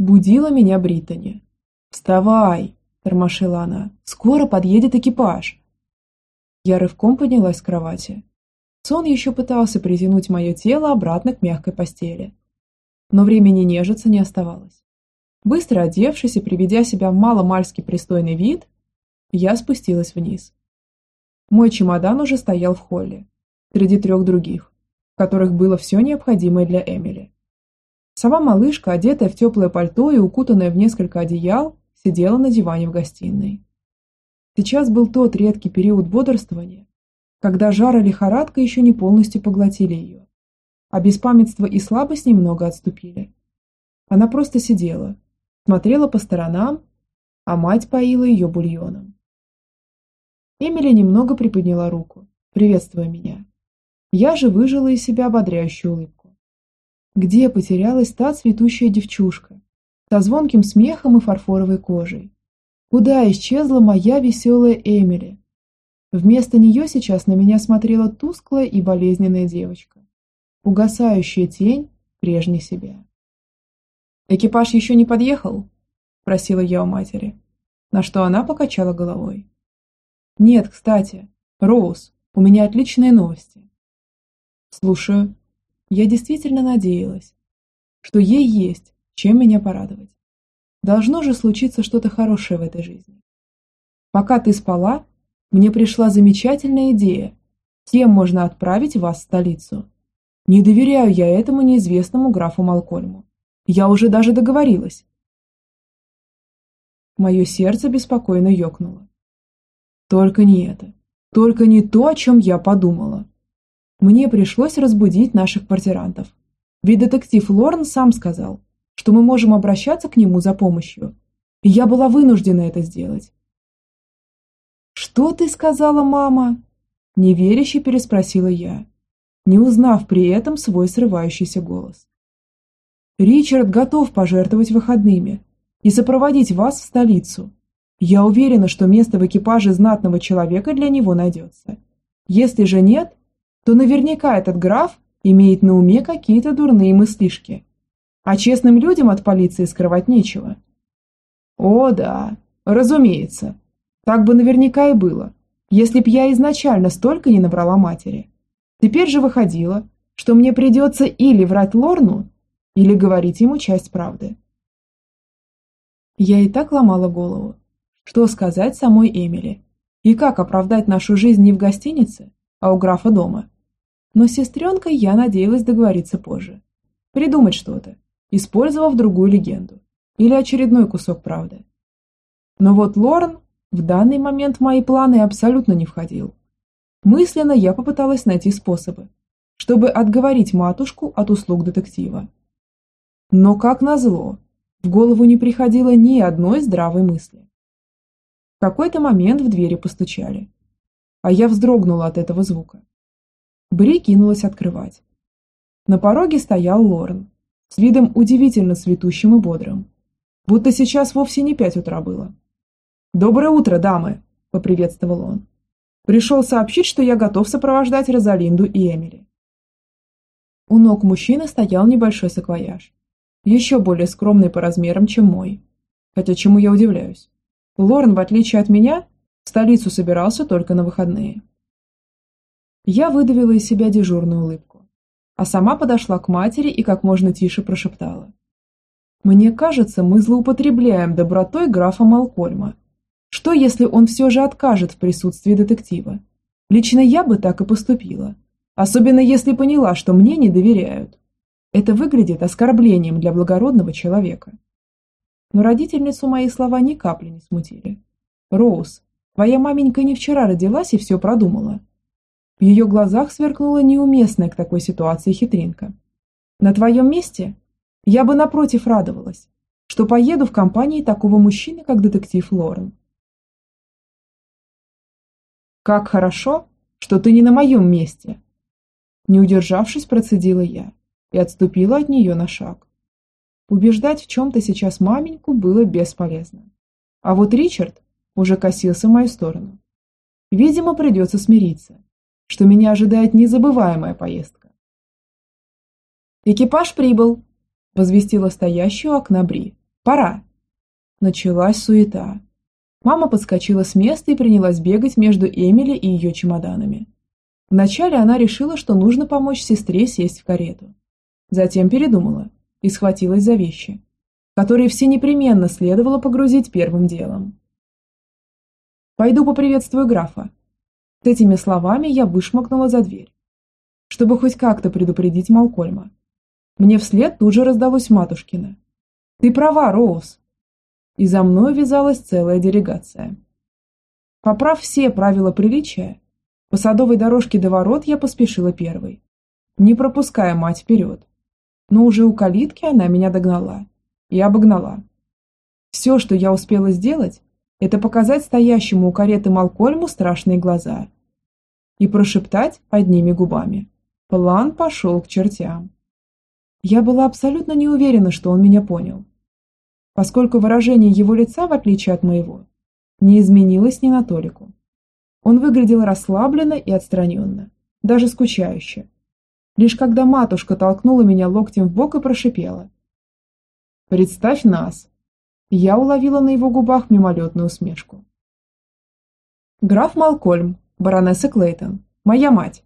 Будила меня Британи. «Вставай!» – тормошила она. «Скоро подъедет экипаж!» Я рывком поднялась с кровати. Сон еще пытался притянуть мое тело обратно к мягкой постели. Но времени нежиться не оставалось. Быстро одевшись и приведя себя в маломальски пристойный вид, я спустилась вниз. Мой чемодан уже стоял в холле, среди трех других, в которых было все необходимое для Эмили. Сама малышка, одетая в теплое пальто и укутанная в несколько одеял, сидела на диване в гостиной. Сейчас был тот редкий период бодрствования, когда жар и лихорадка еще не полностью поглотили ее, а беспамятство и слабость немного отступили. Она просто сидела, смотрела по сторонам, а мать поила ее бульоном. Эмили немного приподняла руку, приветствуя меня. Я же выжила из себя ободряющую улыбку. Где потерялась та цветущая девчушка, со звонким смехом и фарфоровой кожей? Куда исчезла моя веселая Эмили? Вместо нее сейчас на меня смотрела тусклая и болезненная девочка, угасающая тень прежней себя. «Экипаж еще не подъехал?» – просила я у матери, на что она покачала головой. Нет, кстати, Роуз, у меня отличные новости. Слушаю. Я действительно надеялась, что ей есть, чем меня порадовать. Должно же случиться что-то хорошее в этой жизни. Пока ты спала, мне пришла замечательная идея, кем можно отправить вас в столицу. Не доверяю я этому неизвестному графу Малкольму. Я уже даже договорилась. Мое сердце беспокойно ёкнуло. Только не это. Только не то, о чем я подумала. Мне пришлось разбудить наших квартирантов. Ведь детектив Лорен сам сказал, что мы можем обращаться к нему за помощью. И я была вынуждена это сделать. «Что ты сказала, мама?» Неверяще переспросила я, не узнав при этом свой срывающийся голос. «Ричард готов пожертвовать выходными и сопроводить вас в столицу. Я уверена, что место в экипаже знатного человека для него найдется. Если же нет, то наверняка этот граф имеет на уме какие-то дурные мыслишки. А честным людям от полиции скрывать нечего. О, да, разумеется. Так бы наверняка и было, если б я изначально столько не набрала матери. Теперь же выходило, что мне придется или врать Лорну, или говорить ему часть правды. Я и так ломала голову, что сказать самой Эмили? И как оправдать нашу жизнь не в гостинице, а у графа дома? Но с сестренкой я надеялась договориться позже. Придумать что-то, использовав другую легенду. Или очередной кусок правды. Но вот Лорен в данный момент в мои планы абсолютно не входил. Мысленно я попыталась найти способы, чтобы отговорить матушку от услуг детектива. Но, как назло, в голову не приходило ни одной здравой мысли. В какой-то момент в двери постучали, а я вздрогнула от этого звука. Бри кинулась открывать. На пороге стоял Лорен, с видом удивительно цветущим и бодрым, будто сейчас вовсе не пять утра было. «Доброе утро, дамы!» – поприветствовал он. «Пришел сообщить, что я готов сопровождать Розалинду и Эмили». У ног мужчины стоял небольшой саквояж, еще более скромный по размерам, чем мой. Хотя чему я удивляюсь? Лорен, в отличие от меня, в столицу собирался только на выходные. Я выдавила из себя дежурную улыбку, а сама подошла к матери и как можно тише прошептала. «Мне кажется, мы злоупотребляем добротой графа Малкольма. Что, если он все же откажет в присутствии детектива? Лично я бы так и поступила, особенно если поняла, что мне не доверяют. Это выглядит оскорблением для благородного человека». Но родительницу мои слова ни капли не смутили. «Роуз, твоя маменька не вчера родилась и все продумала». В ее глазах сверкнула неуместная к такой ситуации хитринка. «На твоем месте я бы напротив радовалась, что поеду в компании такого мужчины, как детектив Лорен». «Как хорошо, что ты не на моем месте!» Не удержавшись, процедила я и отступила от нее на шаг. Убеждать в чем-то сейчас маменьку было бесполезно. А вот Ричард уже косился в мою сторону. Видимо, придется смириться, что меня ожидает незабываемая поездка. «Экипаж прибыл», – возвестила стоящую окна Бри, Пора!» Началась суета. Мама подскочила с места и принялась бегать между Эмили и ее чемоданами. Вначале она решила, что нужно помочь сестре сесть в карету. Затем передумала и схватилась за вещи, которые все непременно следовало погрузить первым делом. «Пойду поприветствую графа». С этими словами я вышмакнула за дверь, чтобы хоть как-то предупредить Малкольма. Мне вслед тут же раздалось матушкина. «Ты права, Роуз!» И за мной вязалась целая делегация. Поправ все правила приличия, по садовой дорожке до ворот я поспешила первой, не пропуская мать вперед. Но уже у калитки она меня догнала и обогнала. Все, что я успела сделать, это показать стоящему у кареты Малкольму страшные глаза и прошептать одними губами. План пошел к чертям. Я была абсолютно не уверена, что он меня понял, поскольку выражение его лица, в отличие от моего, не изменилось ни на толику. Он выглядел расслабленно и отстраненно, даже скучающе. Лишь когда матушка толкнула меня локтем в бок и прошипела. «Представь нас!» Я уловила на его губах мимолетную усмешку. «Граф Малкольм, баронесса Клейтон, моя мать!»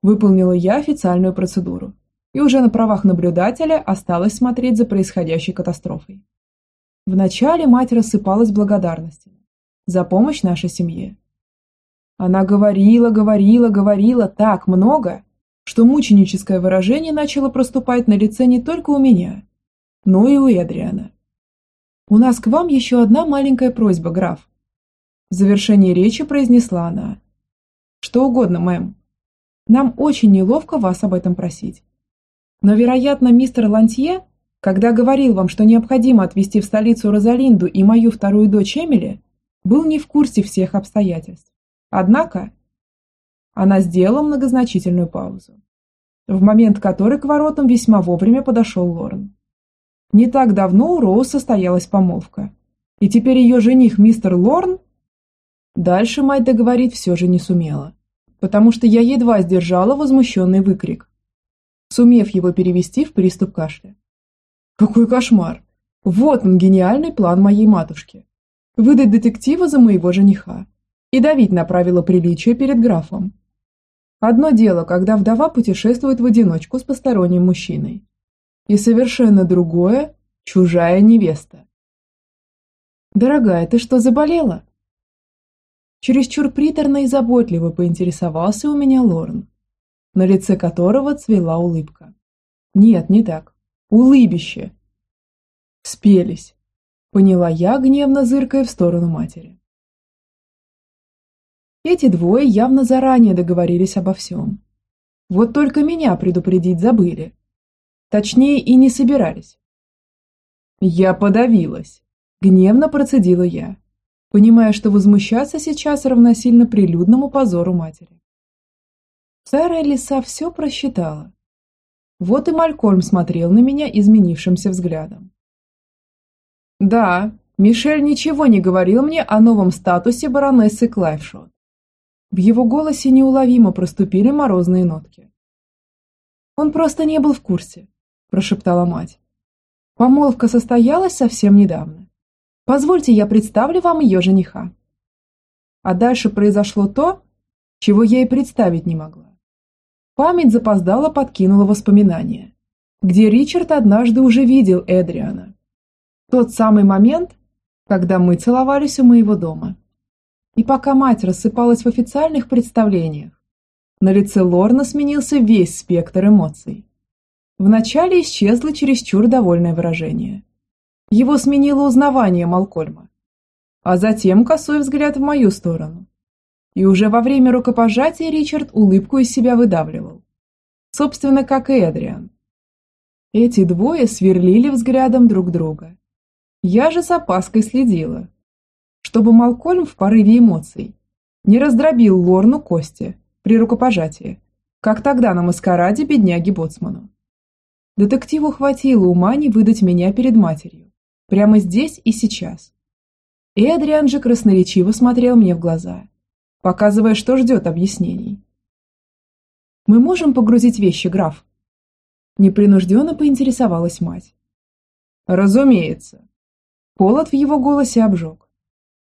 Выполнила я официальную процедуру и уже на правах наблюдателя осталась смотреть за происходящей катастрофой. Вначале мать рассыпалась благодарностями за помощь нашей семье, она говорила, говорила, говорила так много, что мученическое выражение начало проступать на лице не только у меня, но и у Эдриана. «У нас к вам еще одна маленькая просьба, граф». В завершении речи произнесла она. «Что угодно, мэм. Нам очень неловко вас об этом просить. Но, вероятно, мистер Лантье, когда говорил вам, что необходимо отвезти в столицу Розалинду и мою вторую дочь Эмили, был не в курсе всех обстоятельств. Однако она сделала многозначительную паузу, в момент которой к воротам весьма вовремя подошел Лорен. Не так давно у Роуз состоялась помолвка, и теперь ее жених мистер Лорн... Дальше мать договорить все же не сумела, потому что я едва сдержала возмущенный выкрик, сумев его перевести в приступ кашля. Какой кошмар! Вот он, гениальный план моей матушки. Выдать детектива за моего жениха и давить на правила приличия перед графом. Одно дело, когда вдова путешествует в одиночку с посторонним мужчиной. И совершенно другое – чужая невеста. «Дорогая, ты что, заболела?» Чересчур приторно и заботливо поинтересовался у меня Лорн, на лице которого цвела улыбка. «Нет, не так. Улыбище!» «Спелись!» – поняла я, гневно зыркая в сторону матери. Эти двое явно заранее договорились обо всем. Вот только меня предупредить забыли. Точнее, и не собирались. Я подавилась. Гневно процедила я, понимая, что возмущаться сейчас равносильно прилюдному позору матери. Старая лиса все просчитала. Вот и Малькольм смотрел на меня изменившимся взглядом. Да, Мишель ничего не говорил мне о новом статусе баронессы Клайфшот. В его голосе неуловимо проступили морозные нотки. «Он просто не был в курсе», – прошептала мать. «Помолвка состоялась совсем недавно. Позвольте, я представлю вам ее жениха». А дальше произошло то, чего я и представить не могла. Память запоздала подкинула воспоминания, где Ричард однажды уже видел Эдриана. Тот самый момент, когда мы целовались у моего дома. И пока мать рассыпалась в официальных представлениях, на лице Лорна сменился весь спектр эмоций. Вначале исчезло чересчур довольное выражение. Его сменило узнавание Малкольма, а затем косой взгляд в мою сторону. И уже во время рукопожатия Ричард улыбку из себя выдавливал. Собственно, как и Эдриан. Эти двое сверлили взглядом друг друга. Я же с опаской следила, чтобы Малкольм в порыве эмоций не раздробил Лорну кости при рукопожатии, как тогда на маскараде бедняги Боцману. Детективу хватило ума не выдать меня перед матерью, прямо здесь и сейчас. Эдриан же красноречиво смотрел мне в глаза, показывая, что ждет объяснений. «Мы можем погрузить вещи, граф?» Непринужденно поинтересовалась мать. «Разумеется», Холод в его голосе обжег.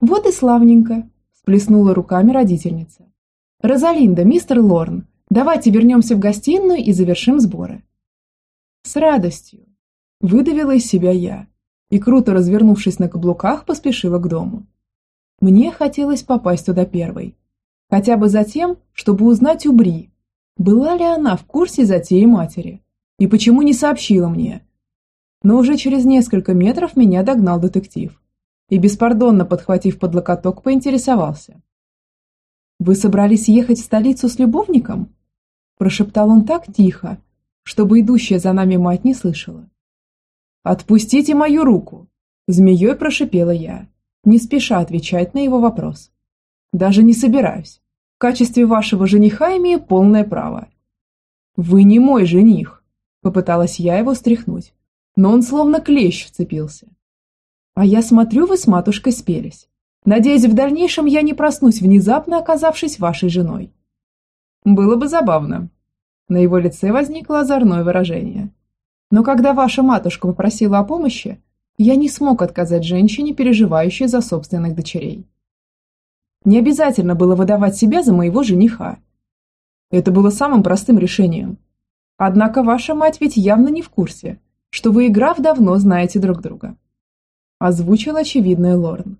«Вот и славненько!» – всплеснула руками родительница. «Розалинда, мистер Лорн, давайте вернемся в гостиную и завершим сборы». «С радостью!» – выдавила из себя я и, круто развернувшись на каблуках, поспешила к дому. Мне хотелось попасть туда первой. Хотя бы за тем, чтобы узнать у Бри, была ли она в курсе затеи матери и почему не сообщила мне. Но уже через несколько метров меня догнал детектив и, беспардонно подхватив под локоток, поинтересовался. «Вы собрались ехать в столицу с любовником?» Прошептал он так тихо, чтобы идущая за нами мать не слышала. «Отпустите мою руку!» Змеей прошипела я, не спеша отвечать на его вопрос. «Даже не собираюсь. В качестве вашего жениха имею полное право». «Вы не мой жених!» Попыталась я его стряхнуть, но он словно клещ вцепился. «А я смотрю, вы с матушкой спелись. Надеюсь, в дальнейшем я не проснусь, внезапно оказавшись вашей женой». «Было бы забавно». На его лице возникло озорное выражение. «Но когда ваша матушка попросила о помощи, я не смог отказать женщине, переживающей за собственных дочерей. Не обязательно было выдавать себя за моего жениха. Это было самым простым решением. Однако ваша мать ведь явно не в курсе, что вы, играв, давно знаете друг друга. Озвучил очевидное Лорн.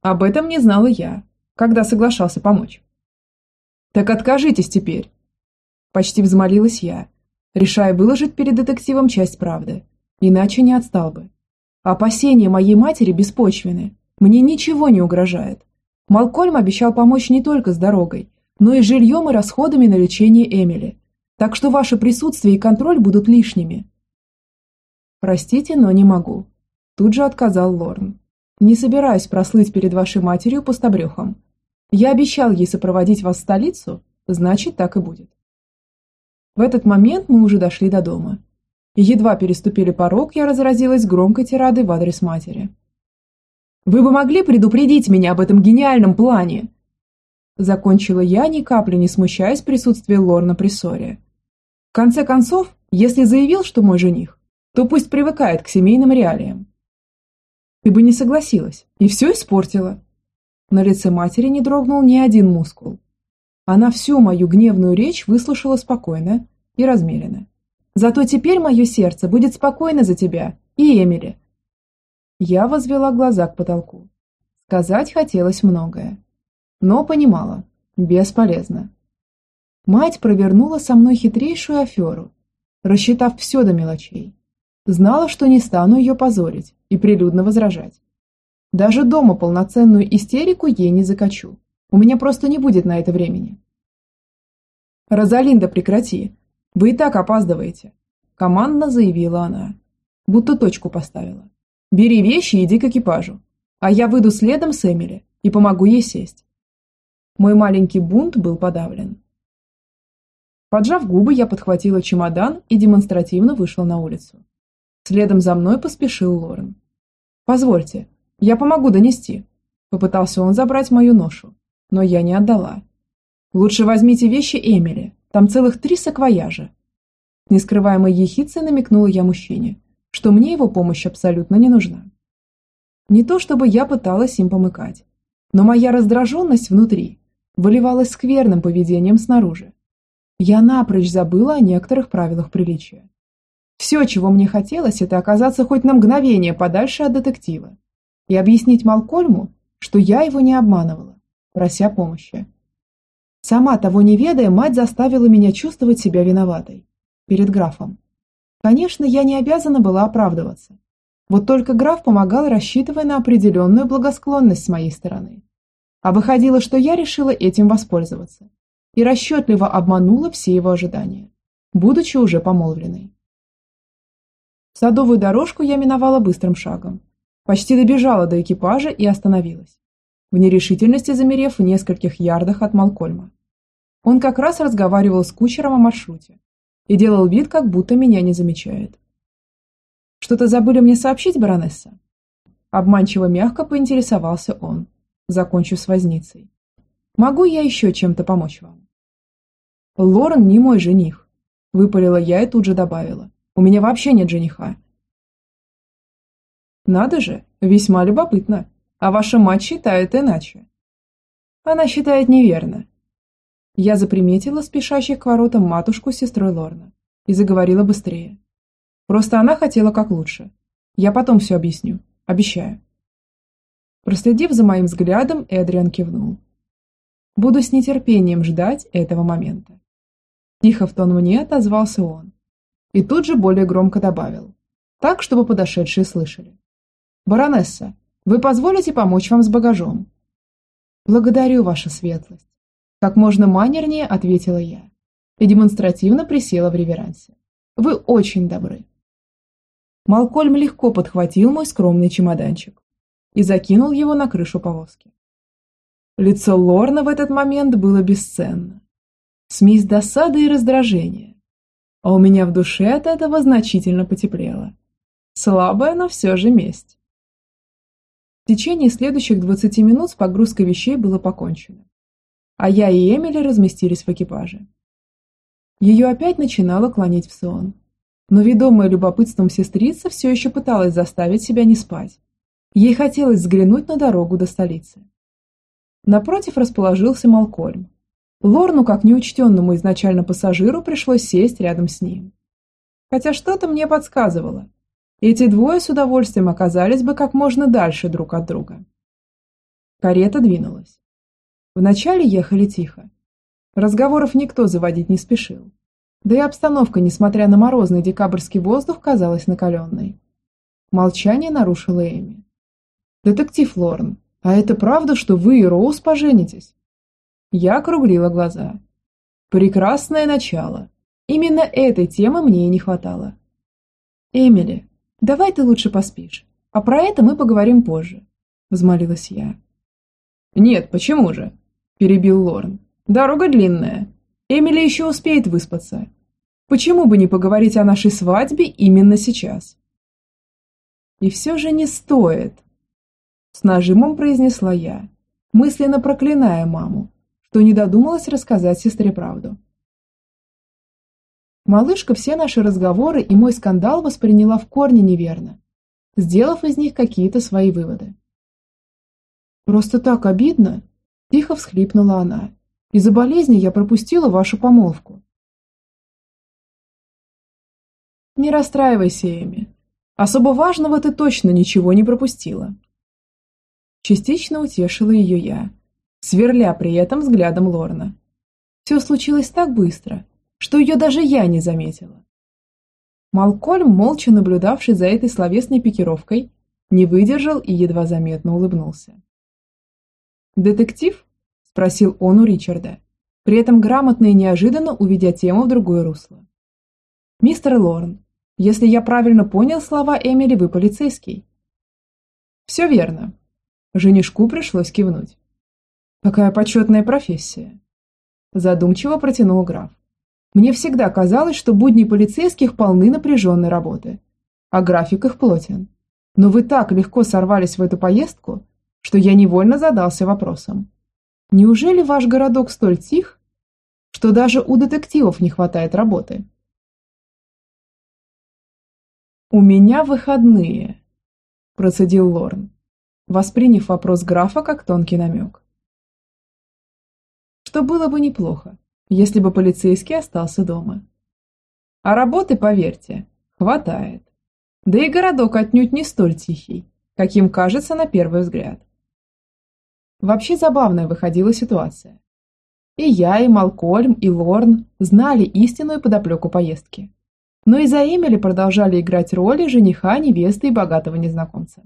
Об этом не знала я, когда соглашался помочь. Так откажитесь теперь. Почти взмолилась я, решая выложить перед детективом часть правды, иначе не отстал бы. Опасения моей матери беспочвены, мне ничего не угрожает. Малкольм обещал помочь не только с дорогой, но и жильем и расходами на лечение Эмили, так что ваше присутствие и контроль будут лишними. Простите, но не могу. Тут же отказал Лорн. Не собираюсь прослыть перед вашей матерью пустобрехом. Я обещал ей сопроводить вас в столицу, значит, так и будет. В этот момент мы уже дошли до дома. едва переступили порог, я разразилась громкой тирадой в адрес матери. «Вы бы могли предупредить меня об этом гениальном плане?» Закончила я, ни капли не смущаясь присутствия Лорна при ссоре. В конце концов, если заявил, что мой жених, то пусть привыкает к семейным реалиям. Ты бы не согласилась, и все испортила. На лице матери не дрогнул ни один мускул. Она всю мою гневную речь выслушала спокойно и размеренно. Зато теперь мое сердце будет спокойно за тебя и Эмили. Я возвела глаза к потолку. Сказать хотелось многое. Но понимала, бесполезно. Мать провернула со мной хитрейшую аферу, рассчитав все до мелочей. Знала, что не стану ее позорить и прилюдно возражать. Даже дома полноценную истерику ей не закачу. У меня просто не будет на это времени. «Розалинда, прекрати! Вы и так опаздываете!» Командно заявила она, будто точку поставила. «Бери вещи и иди к экипажу, а я выйду следом с Эмили и помогу ей сесть». Мой маленький бунт был подавлен. Поджав губы, я подхватила чемодан и демонстративно вышла на улицу. Следом за мной поспешил Лорен. «Позвольте, я помогу донести», – попытался он забрать мою ношу, но я не отдала. «Лучше возьмите вещи Эмили, там целых три саквояжа». Нескрываемой ехицей намекнула я мужчине, что мне его помощь абсолютно не нужна. Не то чтобы я пыталась им помыкать, но моя раздраженность внутри выливалась скверным поведением снаружи. Я напрочь забыла о некоторых правилах приличия. Все, чего мне хотелось, это оказаться хоть на мгновение подальше от детектива и объяснить Малкольму, что я его не обманывала, прося помощи. Сама того не ведая, мать заставила меня чувствовать себя виноватой перед графом. Конечно, я не обязана была оправдываться. Вот только граф помогал, рассчитывая на определенную благосклонность с моей стороны. А выходило, что я решила этим воспользоваться и расчетливо обманула все его ожидания, будучи уже помолвленной. Садовую дорожку я миновала быстрым шагом, почти добежала до экипажа и остановилась, в нерешительности замерев в нескольких ярдах от Малкольма. Он как раз разговаривал с кучером о маршруте и делал вид, как будто меня не замечает. «Что-то забыли мне сообщить, баронесса?» Обманчиво мягко поинтересовался он, закончив с возницей. «Могу я еще чем-то помочь вам?» Лорен не мой жених. Выпалила я и тут же добавила. У меня вообще нет жениха. Надо же, Весьма любопытно. А ваша мать считает иначе. Она считает неверно. Я заприметила спешащих к воротам матушку с сестрой Лорна и заговорила быстрее. Просто она хотела как лучше. Я потом все объясню. Обещаю. Проследив за моим взглядом, Эдриан кивнул. Буду с нетерпением ждать этого момента. Тихо в тон мне отозвался он. И тут же более громко добавил. Так, чтобы подошедшие слышали. «Баронесса, вы позволите помочь вам с багажом?» «Благодарю, ваша светлость», – как можно манернее ответила я и демонстративно присела в реверансе. «Вы очень добры». Малкольм легко подхватил мой скромный чемоданчик и закинул его на крышу повозки. Лицо Лорна в этот момент было бесценно. Смесь досады и раздражения. А у меня в душе от этого значительно потеплело. Слабая, но все же месть. В течение следующих 20 минут с погрузкой вещей было покончено. А я и Эмили разместились в экипаже. Ее опять начинало клонить в сон. Но ведомая любопытством сестрица все еще пыталась заставить себя не спать. Ей хотелось взглянуть на дорогу до столицы. Напротив расположился Малкольм. Лорну, как неучтенному изначально пассажиру, пришлось сесть рядом с ним. Хотя что-то мне подсказывало, эти двое с удовольствием оказались бы как можно дальше друг от друга. Карета двинулась. Вначале ехали тихо. Разговоров никто заводить не спешил. Да и обстановка, несмотря на морозный декабрьский воздух, казалась накаленной. Молчание нарушила Эми. «Детектив Лорн, а это правда, что вы и Роуз поженитесь?» Я округлила глаза. «Прекрасное начало. Именно этой темы мне и не хватало. Эмили, «Давай ты лучше поспишь, а про это мы поговорим позже», – взмолилась я. «Нет, почему же?» – перебил Лорн. «Дорога длинная. Эмили еще успеет выспаться. Почему бы не поговорить о нашей свадьбе именно сейчас?» «И все же не стоит», – с нажимом произнесла я, мысленно проклиная маму, что не додумалась рассказать сестре правду. Малышка все наши разговоры и мой скандал восприняла в корне неверно, сделав из них какие-то свои выводы. «Просто так обидно!» – тихо всхлипнула она. «Из-за болезни я пропустила вашу помолвку». «Не расстраивайся, Эми. Особо важного ты точно ничего не пропустила». Частично утешила ее я, сверля при этом взглядом Лорна. Все случилось так быстро, что ее даже я не заметила. Малкольм, молча наблюдавший за этой словесной пикировкой, не выдержал и едва заметно улыбнулся. «Детектив?» – спросил он у Ричарда, при этом грамотно и неожиданно уведя тему в другое русло. «Мистер Лорн, если я правильно понял слова Эмили, вы полицейский?» «Все верно». Женишку пришлось кивнуть. «Какая почетная профессия!» Задумчиво протянул граф. Мне всегда казалось, что будни полицейских полны напряженной работы, а график их плотен. Но вы так легко сорвались в эту поездку, что я невольно задался вопросом. Неужели ваш городок столь тих, что даже у детективов не хватает работы? «У меня выходные», – процедил Лорн, восприняв вопрос графа как тонкий намек. Что было бы неплохо, если бы полицейский остался дома. А работы, поверьте, хватает. Да и городок отнюдь не столь тихий, каким кажется на первый взгляд. Вообще забавная выходила ситуация. И я, и Малкольм, и Лорн знали истинную подоплеку поездки. Но и за Эмили продолжали играть роли жениха, невесты и богатого незнакомца.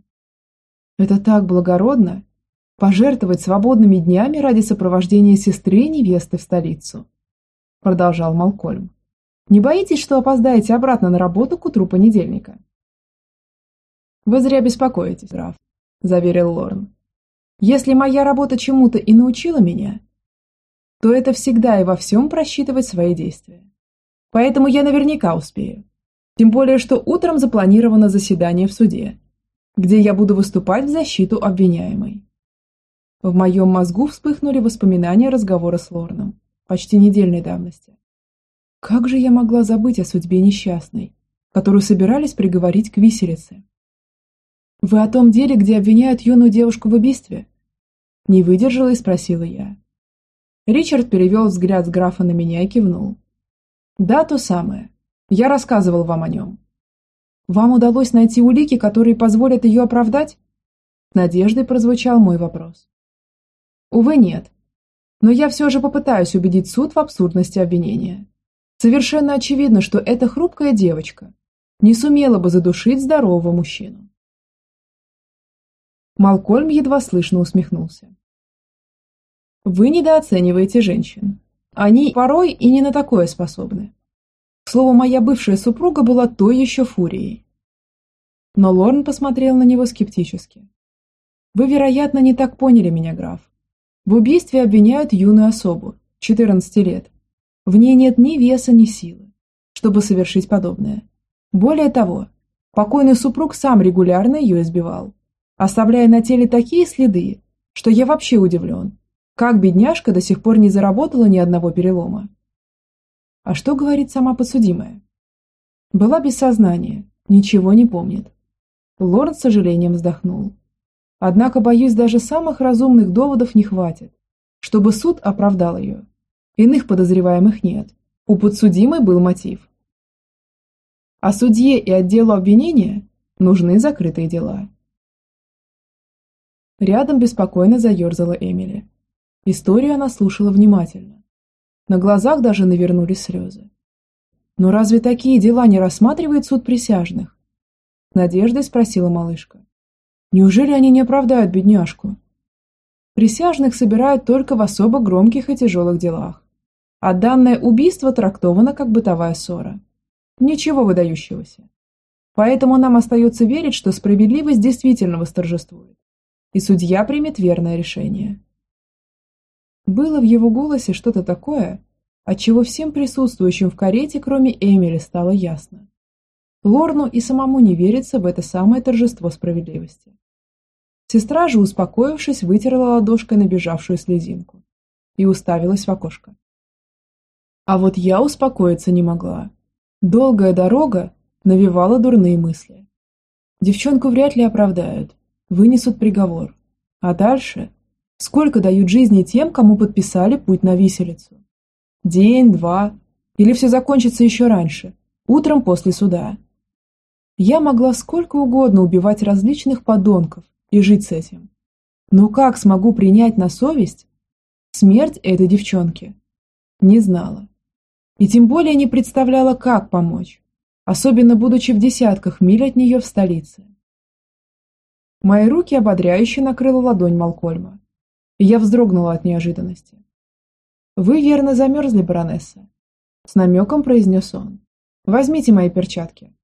Это так благородно – пожертвовать свободными днями ради сопровождения сестры и невесты в столицу продолжал Малкольм. Не боитесь, что опоздаете обратно на работу к утру понедельника? Вы зря беспокоитесь, граф, заверил Лорн. Если моя работа чему-то и научила меня, то это всегда и во всем просчитывать свои действия. Поэтому я наверняка успею. Тем более, что утром запланировано заседание в суде, где я буду выступать в защиту обвиняемой. В моем мозгу вспыхнули воспоминания разговора с Лорном почти недельной давности. Как же я могла забыть о судьбе несчастной, которую собирались приговорить к виселице? «Вы о том деле, где обвиняют юную девушку в убийстве?» Не выдержала и спросила я. Ричард перевел взгляд с графа на меня и кивнул. «Да, то самое. Я рассказывал вам о нем. Вам удалось найти улики, которые позволят ее оправдать?» Надеждой прозвучал мой вопрос. «Увы, нет. Но я все же попытаюсь убедить суд в абсурдности обвинения. Совершенно очевидно, что эта хрупкая девочка не сумела бы задушить здорового мужчину. Малкольм едва слышно усмехнулся. Вы недооцениваете женщин. Они порой и не на такое способны. К слову, моя бывшая супруга была той еще фурией. Но Лорн посмотрел на него скептически. Вы, вероятно, не так поняли меня, граф. В убийстве обвиняют юную особу, 14 лет. В ней нет ни веса, ни силы, чтобы совершить подобное. Более того, покойный супруг сам регулярно ее избивал оставляя на теле такие следы, что я вообще удивлен, как бедняжка до сих пор не заработала ни одного перелома. А что говорит сама подсудимая? Была без сознания, ничего не помнит. Лорд с сожалением вздохнул. Однако, боюсь, даже самых разумных доводов не хватит, чтобы суд оправдал ее. Иных подозреваемых нет. У подсудимой был мотив. А судье и отделу обвинения нужны закрытые дела. Рядом беспокойно заерзала Эмили. Историю она слушала внимательно. На глазах даже навернулись слезы. «Но разве такие дела не рассматривает суд присяжных?» Надеждой спросила малышка. «Неужели они не оправдают бедняжку?» Присяжных собирают только в особо громких и тяжелых делах. А данное убийство трактовано как бытовая ссора. Ничего выдающегося. Поэтому нам остается верить, что справедливость действительно восторжествует и судья примет верное решение. Было в его голосе что-то такое, от чего всем присутствующим в карете, кроме Эмили, стало ясно. Лорну и самому не верится в это самое торжество справедливости. Сестра же, успокоившись, вытерла ладошкой набежавшую слезинку и уставилась в окошко. А вот я успокоиться не могла. Долгая дорога навевала дурные мысли. Девчонку вряд ли оправдают, вынесут приговор. А дальше? Сколько дают жизни тем, кому подписали путь на виселицу? День, два? Или все закончится еще раньше, утром после суда? Я могла сколько угодно убивать различных подонков и жить с этим. Но как смогу принять на совесть смерть этой девчонки? Не знала. И тем более не представляла, как помочь, особенно будучи в десятках миль от нее в столице. Мои руки ободряюще накрыла ладонь Малкольма, и я вздрогнула от неожиданности. «Вы верно замерзли, баронесса», — с намеком произнес он. «Возьмите мои перчатки».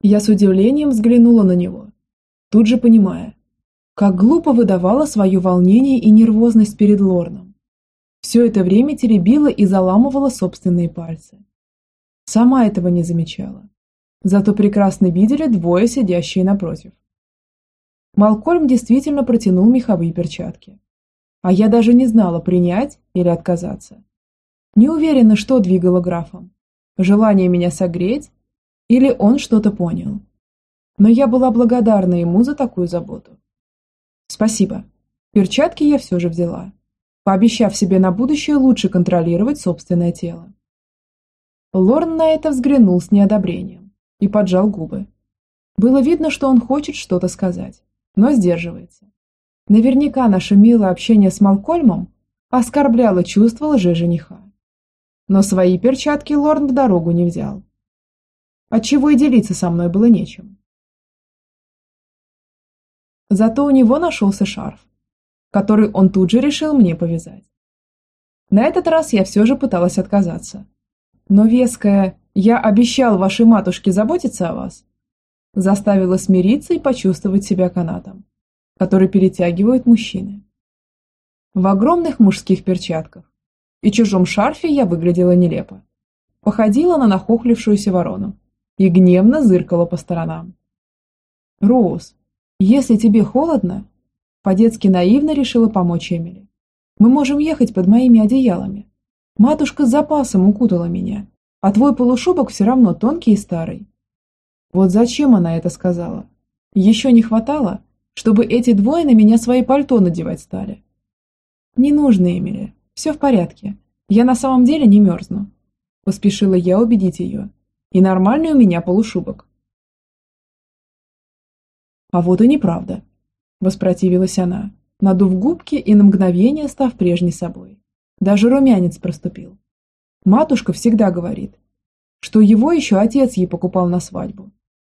Я с удивлением взглянула на него, тут же понимая, как глупо выдавала свое волнение и нервозность перед Лорном. Все это время теребила и заламывала собственные пальцы. Сама этого не замечала. Зато прекрасно видели двое, сидящие напротив. Малкольм действительно протянул меховые перчатки. А я даже не знала, принять или отказаться. Не уверена, что двигало графом. Желание меня согреть или он что-то понял. Но я была благодарна ему за такую заботу. Спасибо. Перчатки я все же взяла, пообещав себе на будущее лучше контролировать собственное тело. Лорн на это взглянул с неодобрением и поджал губы. Было видно, что он хочет что-то сказать но сдерживается. Наверняка наше милое общение с Малкольмом оскорбляло чувство лже-жениха. Но свои перчатки Лорн в дорогу не взял. Отчего и делиться со мной было нечем. Зато у него нашелся шарф, который он тут же решил мне повязать. На этот раз я все же пыталась отказаться. Но веская «я обещал вашей матушке заботиться о вас» заставила смириться и почувствовать себя канатом, который перетягивают мужчины. В огромных мужских перчатках и чужом шарфе я выглядела нелепо. Походила на нахохлившуюся ворону и гневно зыркала по сторонам. «Роуз, если тебе холодно...» По-детски наивно решила помочь Эмили. «Мы можем ехать под моими одеялами. Матушка с запасом укутала меня, а твой полушубок все равно тонкий и старый. Вот зачем она это сказала? Еще не хватало, чтобы эти двое на меня свои пальто надевать стали. Не нужно, Эмили, все в порядке. Я на самом деле не мерзну. Поспешила я убедить ее. И нормальный у меня полушубок. А вот и неправда. Воспротивилась она, надув губки и на мгновение став прежней собой. Даже румянец проступил. Матушка всегда говорит, что его еще отец ей покупал на свадьбу.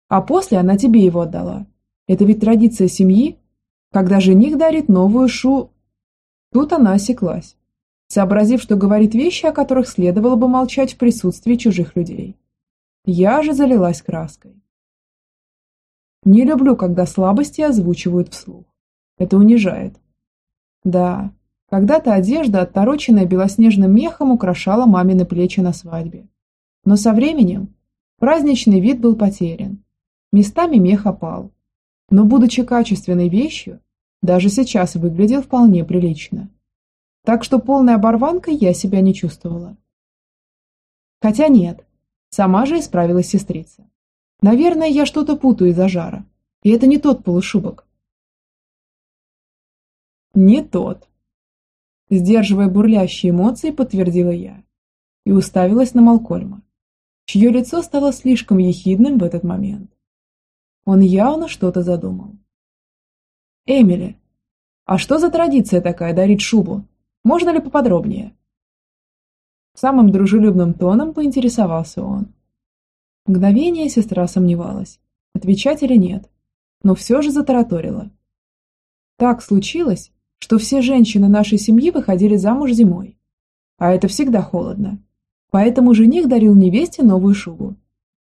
А после она тебе его отдала. Это ведь традиция семьи, когда жених дарит новую шу... Тут она осеклась, сообразив, что говорит вещи, о которых следовало бы молчать в присутствии чужих людей. Я же залилась краской. Не люблю, когда слабости озвучивают вслух. Это унижает. Да, когда-то одежда, оттороченная белоснежным мехом, украшала мамины плечи на свадьбе. Но со временем праздничный вид был потерян. Местами мех опал. Но, будучи качественной вещью, даже сейчас выглядел вполне прилично. Так что полной оборванкой я себя не чувствовала. Хотя нет, сама же исправилась сестрица. Наверное, я что-то путаю из-за жара. И это не тот полушубок. Не тот, Сдерживая бурлящие эмоции, подтвердила я и уставилась на Малкольма, чье лицо стало слишком ехидным в этот момент. Он явно что-то задумал. «Эмили, а что за традиция такая дарить шубу? Можно ли поподробнее?» Самым дружелюбным тоном поинтересовался он. Мгновение сестра сомневалась, отвечать или нет, но все же затараторила. Так случилось, что все женщины нашей семьи выходили замуж зимой. А это всегда холодно. Поэтому жених дарил невесте новую шубу.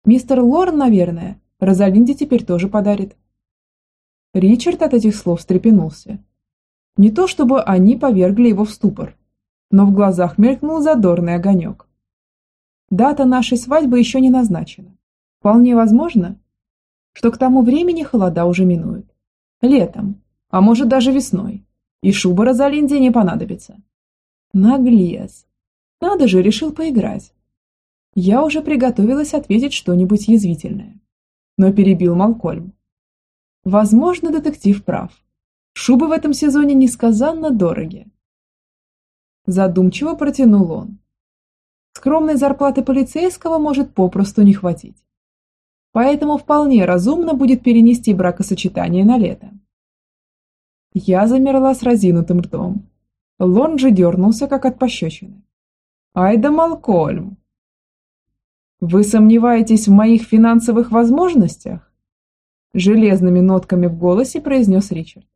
Мистер Лорн, наверное, Розалинде теперь тоже подарит. Ричард от этих слов встрепенулся. Не то чтобы они повергли его в ступор, но в глазах мелькнул задорный огонек. Дата нашей свадьбы еще не назначена. Вполне возможно, что к тому времени холода уже минуют. Летом, а может даже весной и шуба Розалинде не понадобится. Наглец. Надо же, решил поиграть. Я уже приготовилась ответить что-нибудь язвительное. Но перебил Малкольм. Возможно, детектив прав. Шубы в этом сезоне несказанно дороги. Задумчиво протянул он. Скромной зарплаты полицейского может попросту не хватить. Поэтому вполне разумно будет перенести бракосочетание на лето. Я замерла с разинутым ртом. Лон же дернулся, как от пощечины. «Ай да Малкольм!» «Вы сомневаетесь в моих финансовых возможностях?» Железными нотками в голосе произнес Ричард.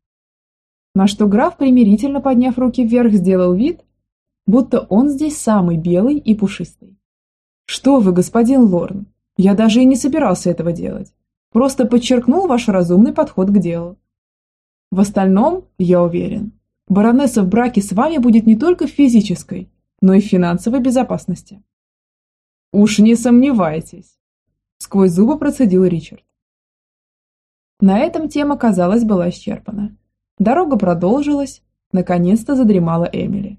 На что граф, примирительно подняв руки вверх, сделал вид, будто он здесь самый белый и пушистый. «Что вы, господин Лорн, я даже и не собирался этого делать. Просто подчеркнул ваш разумный подход к делу. В остальном, я уверен, баронесса в браке с вами будет не только в физической, но и в финансовой безопасности. Уж не сомневайтесь, сквозь зубы процедил Ричард. На этом тема, казалось, была исчерпана. Дорога продолжилась, наконец-то задремала Эмили.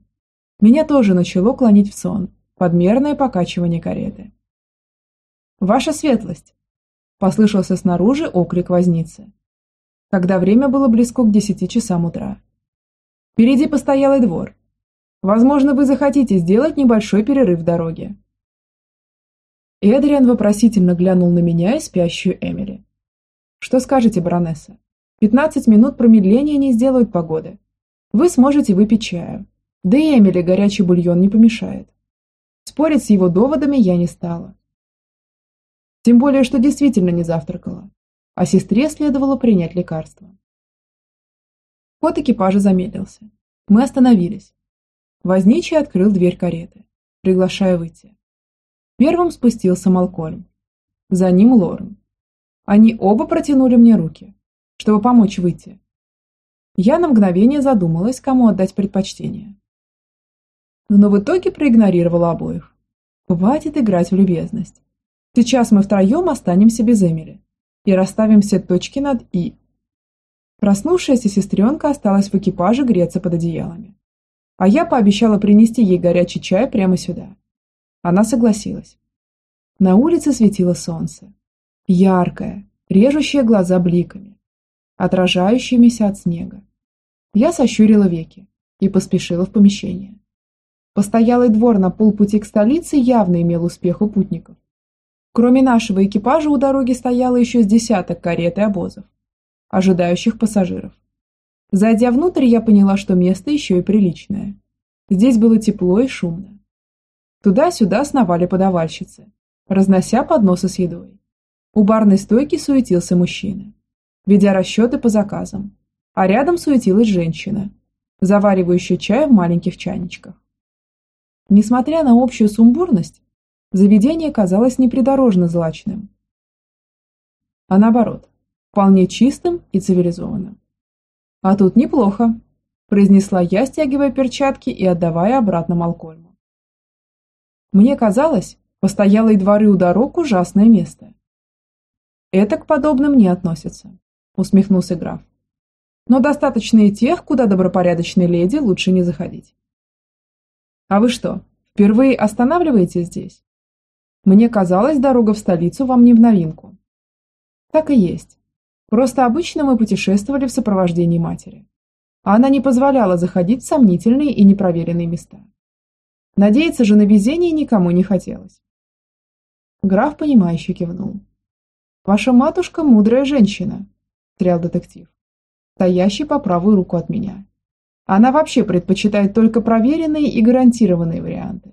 Меня тоже начало клонить в сон, подмерное покачивание кареты. «Ваша светлость!» – послышался снаружи окрик возницы когда время было близко к десяти часам утра. Впереди постоялый двор. Возможно, вы захотите сделать небольшой перерыв в дороге. Эдриан вопросительно глянул на меня и спящую Эмили. Что скажете, баронесса? Пятнадцать минут промедления не сделают погоды. Вы сможете выпить чаю. Да и Эмили горячий бульон не помешает. Спорить с его доводами я не стала. Тем более, что действительно не завтракала а сестре следовало принять лекарство. Ход экипажа замедлился. Мы остановились. Возничий открыл дверь кареты, приглашая выйти. Первым спустился Малкольм. За ним Лорен. Они оба протянули мне руки, чтобы помочь выйти. Я на мгновение задумалась, кому отдать предпочтение. Но в итоге проигнорировала обоих. Хватит играть в любезность. Сейчас мы втроем останемся без Эмили и расставим все точки над «и». Проснувшаяся сестренка осталась в экипаже греться под одеялами. А я пообещала принести ей горячий чай прямо сюда. Она согласилась. На улице светило солнце. Яркое, режущее глаза бликами. отражающимися от снега. Я сощурила веки и поспешила в помещение. Постоялый двор на полпути к столице явно имел успех у путников. Кроме нашего экипажа у дороги стояло еще с десяток карет и обозов, ожидающих пассажиров. Зайдя внутрь, я поняла, что место еще и приличное. Здесь было тепло и шумно. Туда-сюда сновали подавальщицы, разнося подносы с едой. У барной стойки суетился мужчина, ведя расчеты по заказам, а рядом суетилась женщина, заваривающая чай в маленьких чайничках. Несмотря на общую сумбурность, заведение казалось непридорожно злачным, а наоборот, вполне чистым и цивилизованным. «А тут неплохо», – произнесла я, стягивая перчатки и отдавая обратно Малкольму. Мне казалось, постоялые дворы у дорог – ужасное место. «Это к подобным не относится», – усмехнулся граф. «Но достаточно и тех, куда добропорядочной леди лучше не заходить». «А вы что, впервые останавливаетесь здесь?» «Мне казалось, дорога в столицу вам не в новинку». «Так и есть. Просто обычно мы путешествовали в сопровождении матери. А она не позволяла заходить в сомнительные и непроверенные места. Надеяться же на везение никому не хотелось. Граф, понимающе кивнул. «Ваша матушка мудрая женщина», – встрял детектив, стоящий по правую руку от меня. Она вообще предпочитает только проверенные и гарантированные варианты.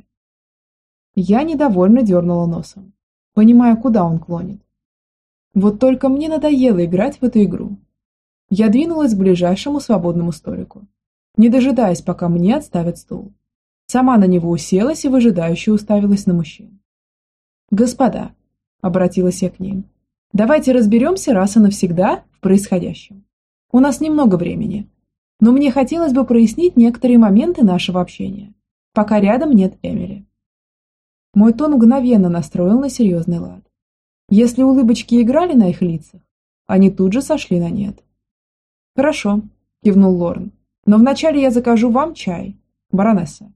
Я недовольно дернула носом, понимая, куда он клонит. Вот только мне надоело играть в эту игру. Я двинулась к ближайшему свободному столику, не дожидаясь, пока мне отставят стул. Сама на него уселась и выжидающе уставилась на мужчин. «Господа», — обратилась я к ним, — «давайте разберемся раз и навсегда в происходящем. У нас немного времени, но мне хотелось бы прояснить некоторые моменты нашего общения, пока рядом нет Эмили». Мой тон мгновенно настроил на серьезный лад. Если улыбочки играли на их лицах, они тут же сошли на нет. «Хорошо», – кивнул Лорн, – «но вначале я закажу вам чай, баронесса».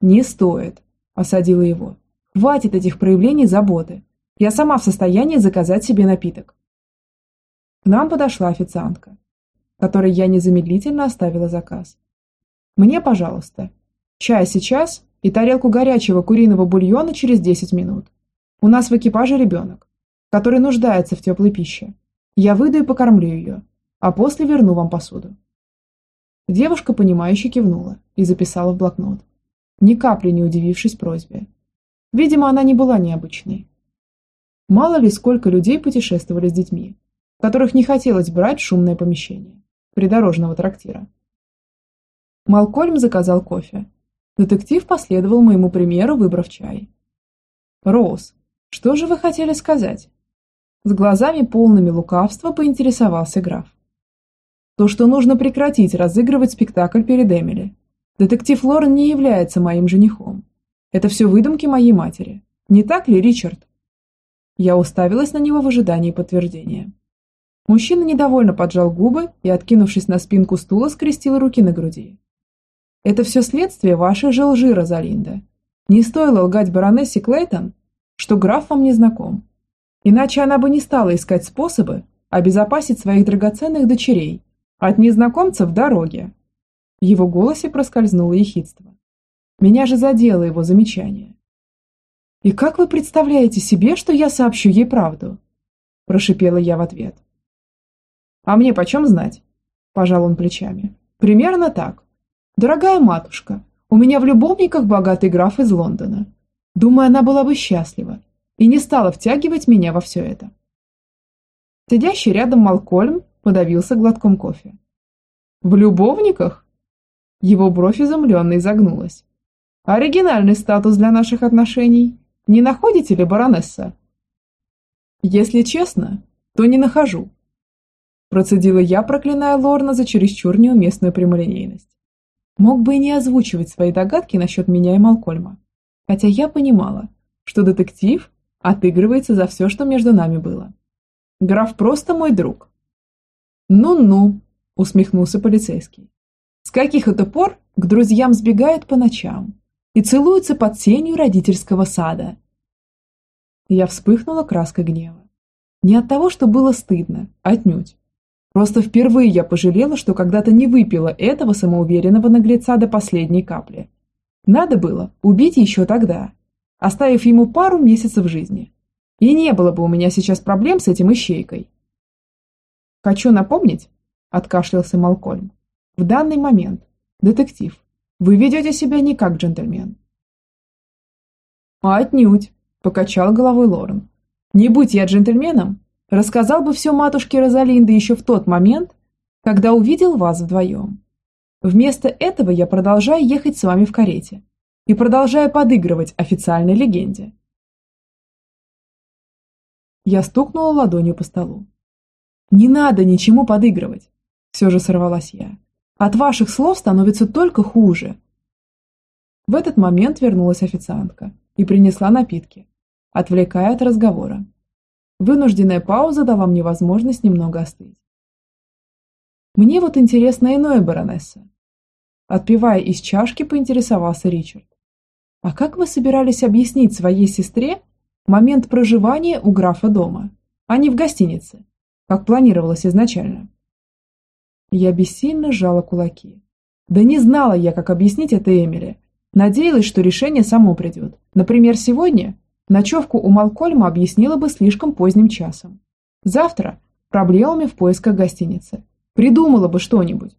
«Не стоит», – осадила его. «Хватит этих проявлений заботы. Я сама в состоянии заказать себе напиток». К нам подошла официантка, которой я незамедлительно оставила заказ. «Мне, пожалуйста, чай сейчас и тарелку горячего куриного бульона через 10 минут. У нас в экипаже ребенок, который нуждается в теплой пище. Я выйду и покормлю ее, а после верну вам посуду». Девушка, понимающе кивнула и записала в блокнот, ни капли не удивившись просьбе. Видимо, она не была необычной. Мало ли сколько людей путешествовали с детьми, которых не хотелось брать в шумное помещение придорожного трактира. Малкольм заказал кофе. Детектив последовал моему примеру, выбрав чай. «Роуз, что же вы хотели сказать? С глазами полными лукавства поинтересовался граф. То, что нужно прекратить разыгрывать спектакль перед Эмили. Детектив Лорен не является моим женихом. Это все выдумки моей матери. Не так ли, Ричард? Я уставилась на него в ожидании подтверждения. Мужчина недовольно поджал губы и, откинувшись на спинку стула, скрестил руки на груди. «Это все следствие вашей же лжи, Розалинда. Не стоило лгать баронессе Клейтон, что граф вам не знаком. Иначе она бы не стала искать способы обезопасить своих драгоценных дочерей от незнакомцев в дороге. В его голосе проскользнуло ехидство. Меня же задело его замечание. «И как вы представляете себе, что я сообщу ей правду?» Прошипела я в ответ. «А мне почем знать?» Пожал он плечами. «Примерно так. Дорогая матушка, у меня в любовниках богатый граф из Лондона. Думаю, она была бы счастлива и не стала втягивать меня во все это. Сидящий рядом Малкольм подавился глотком кофе. «В любовниках?» Его бровь изумленно изогнулась. «Оригинальный статус для наших отношений. Не находите ли, баронесса?» «Если честно, то не нахожу», процедила я, проклиная Лорна за чересчур неуместную прямолинейность. Мог бы и не озвучивать свои догадки насчет меня и Малкольма хотя я понимала, что детектив отыгрывается за все, что между нами было. Граф просто мой друг. «Ну-ну», – усмехнулся полицейский. «С каких это пор к друзьям сбегают по ночам и целуются под тенью родительского сада?» Я вспыхнула краской гнева. Не от того, что было стыдно, отнюдь. Просто впервые я пожалела, что когда-то не выпила этого самоуверенного наглеца до последней капли. Надо было убить еще тогда, оставив ему пару месяцев жизни. И не было бы у меня сейчас проблем с этим ищейкой. «Хочу напомнить», – откашлялся Малкольм, – «в данный момент, детектив, вы ведете себя не как джентльмен». «Отнюдь», – покачал головой Лорен. «Не будь я джентльменом, рассказал бы все матушке Розалинды еще в тот момент, когда увидел вас вдвоем. Вместо этого я продолжаю ехать с вами в карете и продолжаю подыгрывать официальной легенде. Я стукнула ладонью по столу. «Не надо ничему подыгрывать!» Все же сорвалась я. «От ваших слов становится только хуже!» В этот момент вернулась официантка и принесла напитки, отвлекая от разговора. Вынужденная пауза дала мне возможность немного остыть. «Мне вот интересно иное, баронесса». Отпивая из чашки, поинтересовался Ричард. «А как вы собирались объяснить своей сестре момент проживания у графа дома, а не в гостинице, как планировалось изначально?» Я бессильно сжала кулаки. Да не знала я, как объяснить это Эмили. Надеялась, что решение само придет. Например, сегодня Ночевку у Малкольма объяснила бы слишком поздним часом. Завтра – проблемами в поисках гостиницы. Придумала бы что-нибудь.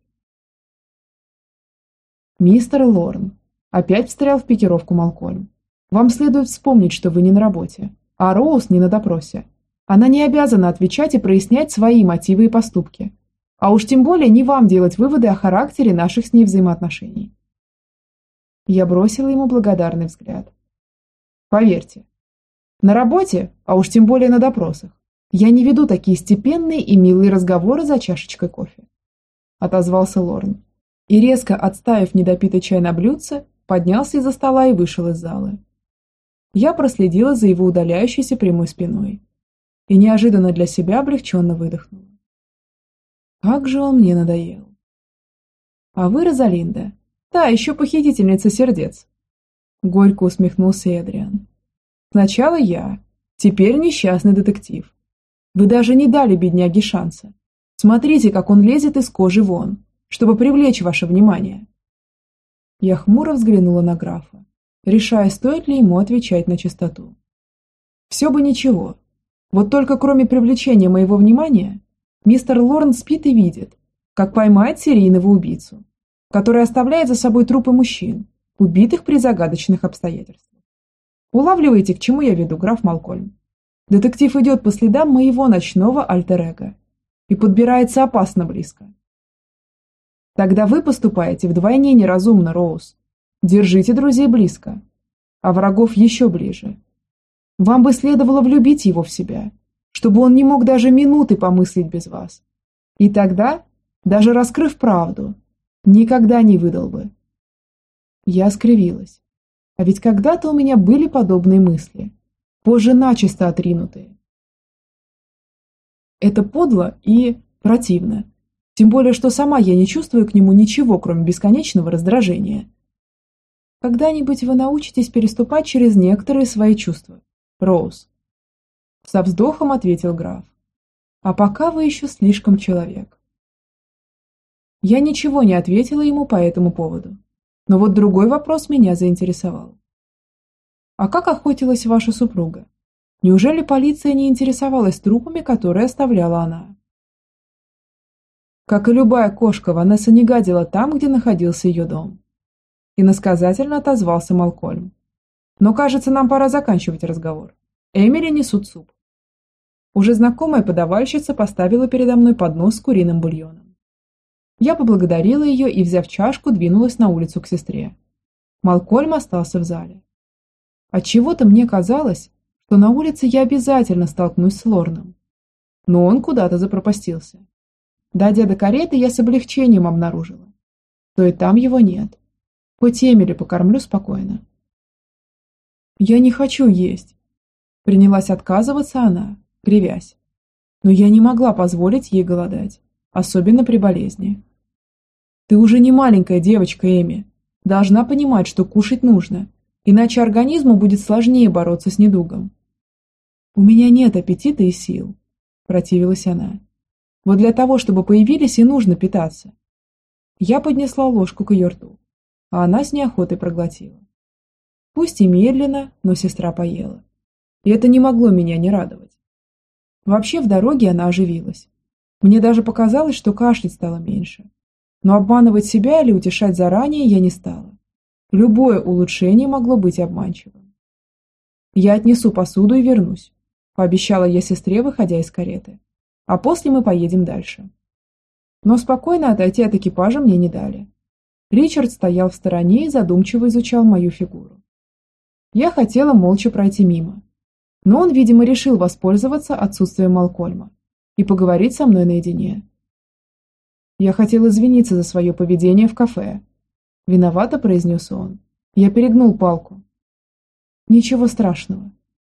Мистер Лорн. Опять встрял в пикировку Малкольм. Вам следует вспомнить, что вы не на работе, а Роуз не на допросе. Она не обязана отвечать и прояснять свои мотивы и поступки. А уж тем более не вам делать выводы о характере наших с ней взаимоотношений. Я бросила ему благодарный взгляд. Поверьте, на работе, а уж тем более на допросах, я не веду такие степенные и милые разговоры за чашечкой кофе. Отозвался Лорн. И резко отставив недопитый чай на блюдце, поднялся из-за стола и вышел из зала. Я проследила за его удаляющейся прямой спиной и неожиданно для себя облегченно выдохнула. Как же он мне надоел. А вы, Розалинда, та еще похитительница сердец. Горько усмехнулся Эдриан. Сначала я, теперь несчастный детектив. Вы даже не дали бедняге шанса. Смотрите, как он лезет из кожи вон, чтобы привлечь ваше внимание. Я хмуро взглянула на графа, решая, стоит ли ему отвечать на чистоту. Все бы ничего. Вот только кроме привлечения моего внимания, мистер Лорн спит и видит, как поймает серийного убийцу, который оставляет за собой трупы мужчин, убитых при загадочных обстоятельствах. Улавливаете, к чему я веду, граф Малкольм? Детектив идет по следам моего ночного альтер-эго и подбирается опасно близко. Тогда вы поступаете вдвойне неразумно, Роуз. Держите друзей близко, а врагов еще ближе. Вам бы следовало влюбить его в себя, чтобы он не мог даже минуты помыслить без вас. И тогда, даже раскрыв правду, никогда не выдал бы. Я скривилась. А ведь когда-то у меня были подобные мысли, позже начисто отринутые. Это подло и противно. Тем более, что сама я не чувствую к нему ничего, кроме бесконечного раздражения. Когда-нибудь вы научитесь переступать через некоторые свои чувства, Роуз. Со вздохом ответил граф. А пока вы еще слишком человек. Я ничего не ответила ему по этому поводу. Но вот другой вопрос меня заинтересовал. А как охотилась ваша супруга? Неужели полиция не интересовалась трупами, которые оставляла она? Как и любая кошка, Ванесса не гадила там, где находился ее дом. Иносказательно отозвался Малкольм. Но, кажется, нам пора заканчивать разговор. Эмили несут суп. Уже знакомая подавальщица поставила передо мной поднос с куриным бульоном. Я поблагодарила ее и, взяв чашку, двинулась на улицу к сестре. Малкольм остался в зале. Отчего-то мне казалось, что на улице я обязательно столкнусь с Лорном. Но он куда-то запропастился. Дойдя до кареты, я с облегчением обнаружила, что и там его нет. Хоть Эмили покормлю спокойно. «Я не хочу есть», – принялась отказываться она, кривясь. Но я не могла позволить ей голодать, особенно при болезни. Ты уже не маленькая девочка, Эми. Должна понимать, что кушать нужно, иначе организму будет сложнее бороться с недугом. У меня нет аппетита и сил, противилась она. Вот для того, чтобы появились, и нужно питаться. Я поднесла ложку к ее рту, а она с неохотой проглотила. Пусть и медленно, но сестра поела. И это не могло меня не радовать. Вообще в дороге она оживилась. Мне даже показалось, что кашлять стало меньше. Но обманывать себя или утешать заранее я не стала. Любое улучшение могло быть обманчивым. «Я отнесу посуду и вернусь», – пообещала я сестре, выходя из кареты. «А после мы поедем дальше». Но спокойно отойти от экипажа мне не дали. Ричард стоял в стороне и задумчиво изучал мою фигуру. Я хотела молча пройти мимо, но он, видимо, решил воспользоваться отсутствием Малкольма и поговорить со мной наедине. Я хотел извиниться за свое поведение в кафе. Виновато произнес он. Я перегнул палку. Ничего страшного.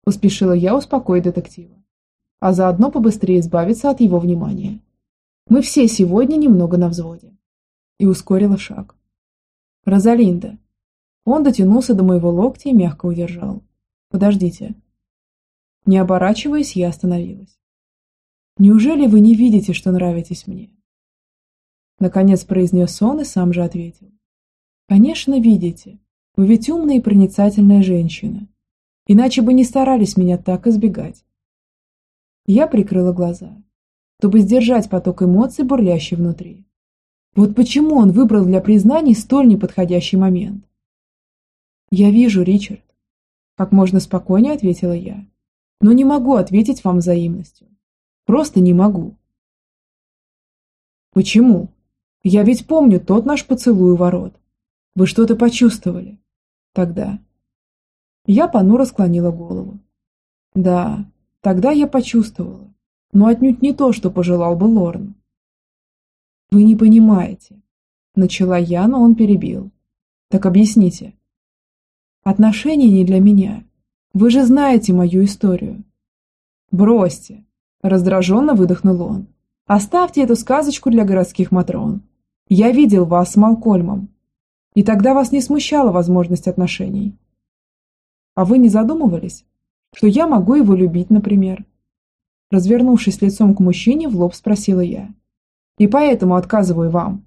Поспешила я успокоить детектива. А заодно побыстрее избавиться от его внимания. Мы все сегодня немного на взводе. И ускорила шаг. Розалинда. Он дотянулся до моего локтя и мягко удержал. Подождите. Не оборачиваясь, я остановилась. Неужели вы не видите, что нравитесь мне? Наконец произнес он и сам же ответил. Конечно, видите. Вы ведь умная и проницательная женщина. Иначе бы не старались меня так избегать. Я прикрыла глаза, чтобы сдержать поток эмоций, бурлящий внутри. Вот почему он выбрал для признаний столь неподходящий момент. «Я вижу, Ричард», – как можно спокойнее ответила я, – «но не могу ответить вам взаимностью. Просто не могу». «Почему?» Я ведь помню тот наш поцелуй у ворот. Вы что-то почувствовали? Тогда. Я понуро склонила голову. Да, тогда я почувствовала, но отнюдь не то, что пожелал бы Лорн. Вы не понимаете. Начала я, но он перебил. Так объясните. Отношения не для меня. Вы же знаете мою историю. Бросьте. Раздраженно выдохнул он. Оставьте эту сказочку для городских матрон. Я видел вас с Малкольмом. И тогда вас не смущала возможность отношений. А вы не задумывались, что я могу его любить, например? Развернувшись лицом к мужчине, в лоб спросила я. И поэтому отказываю вам.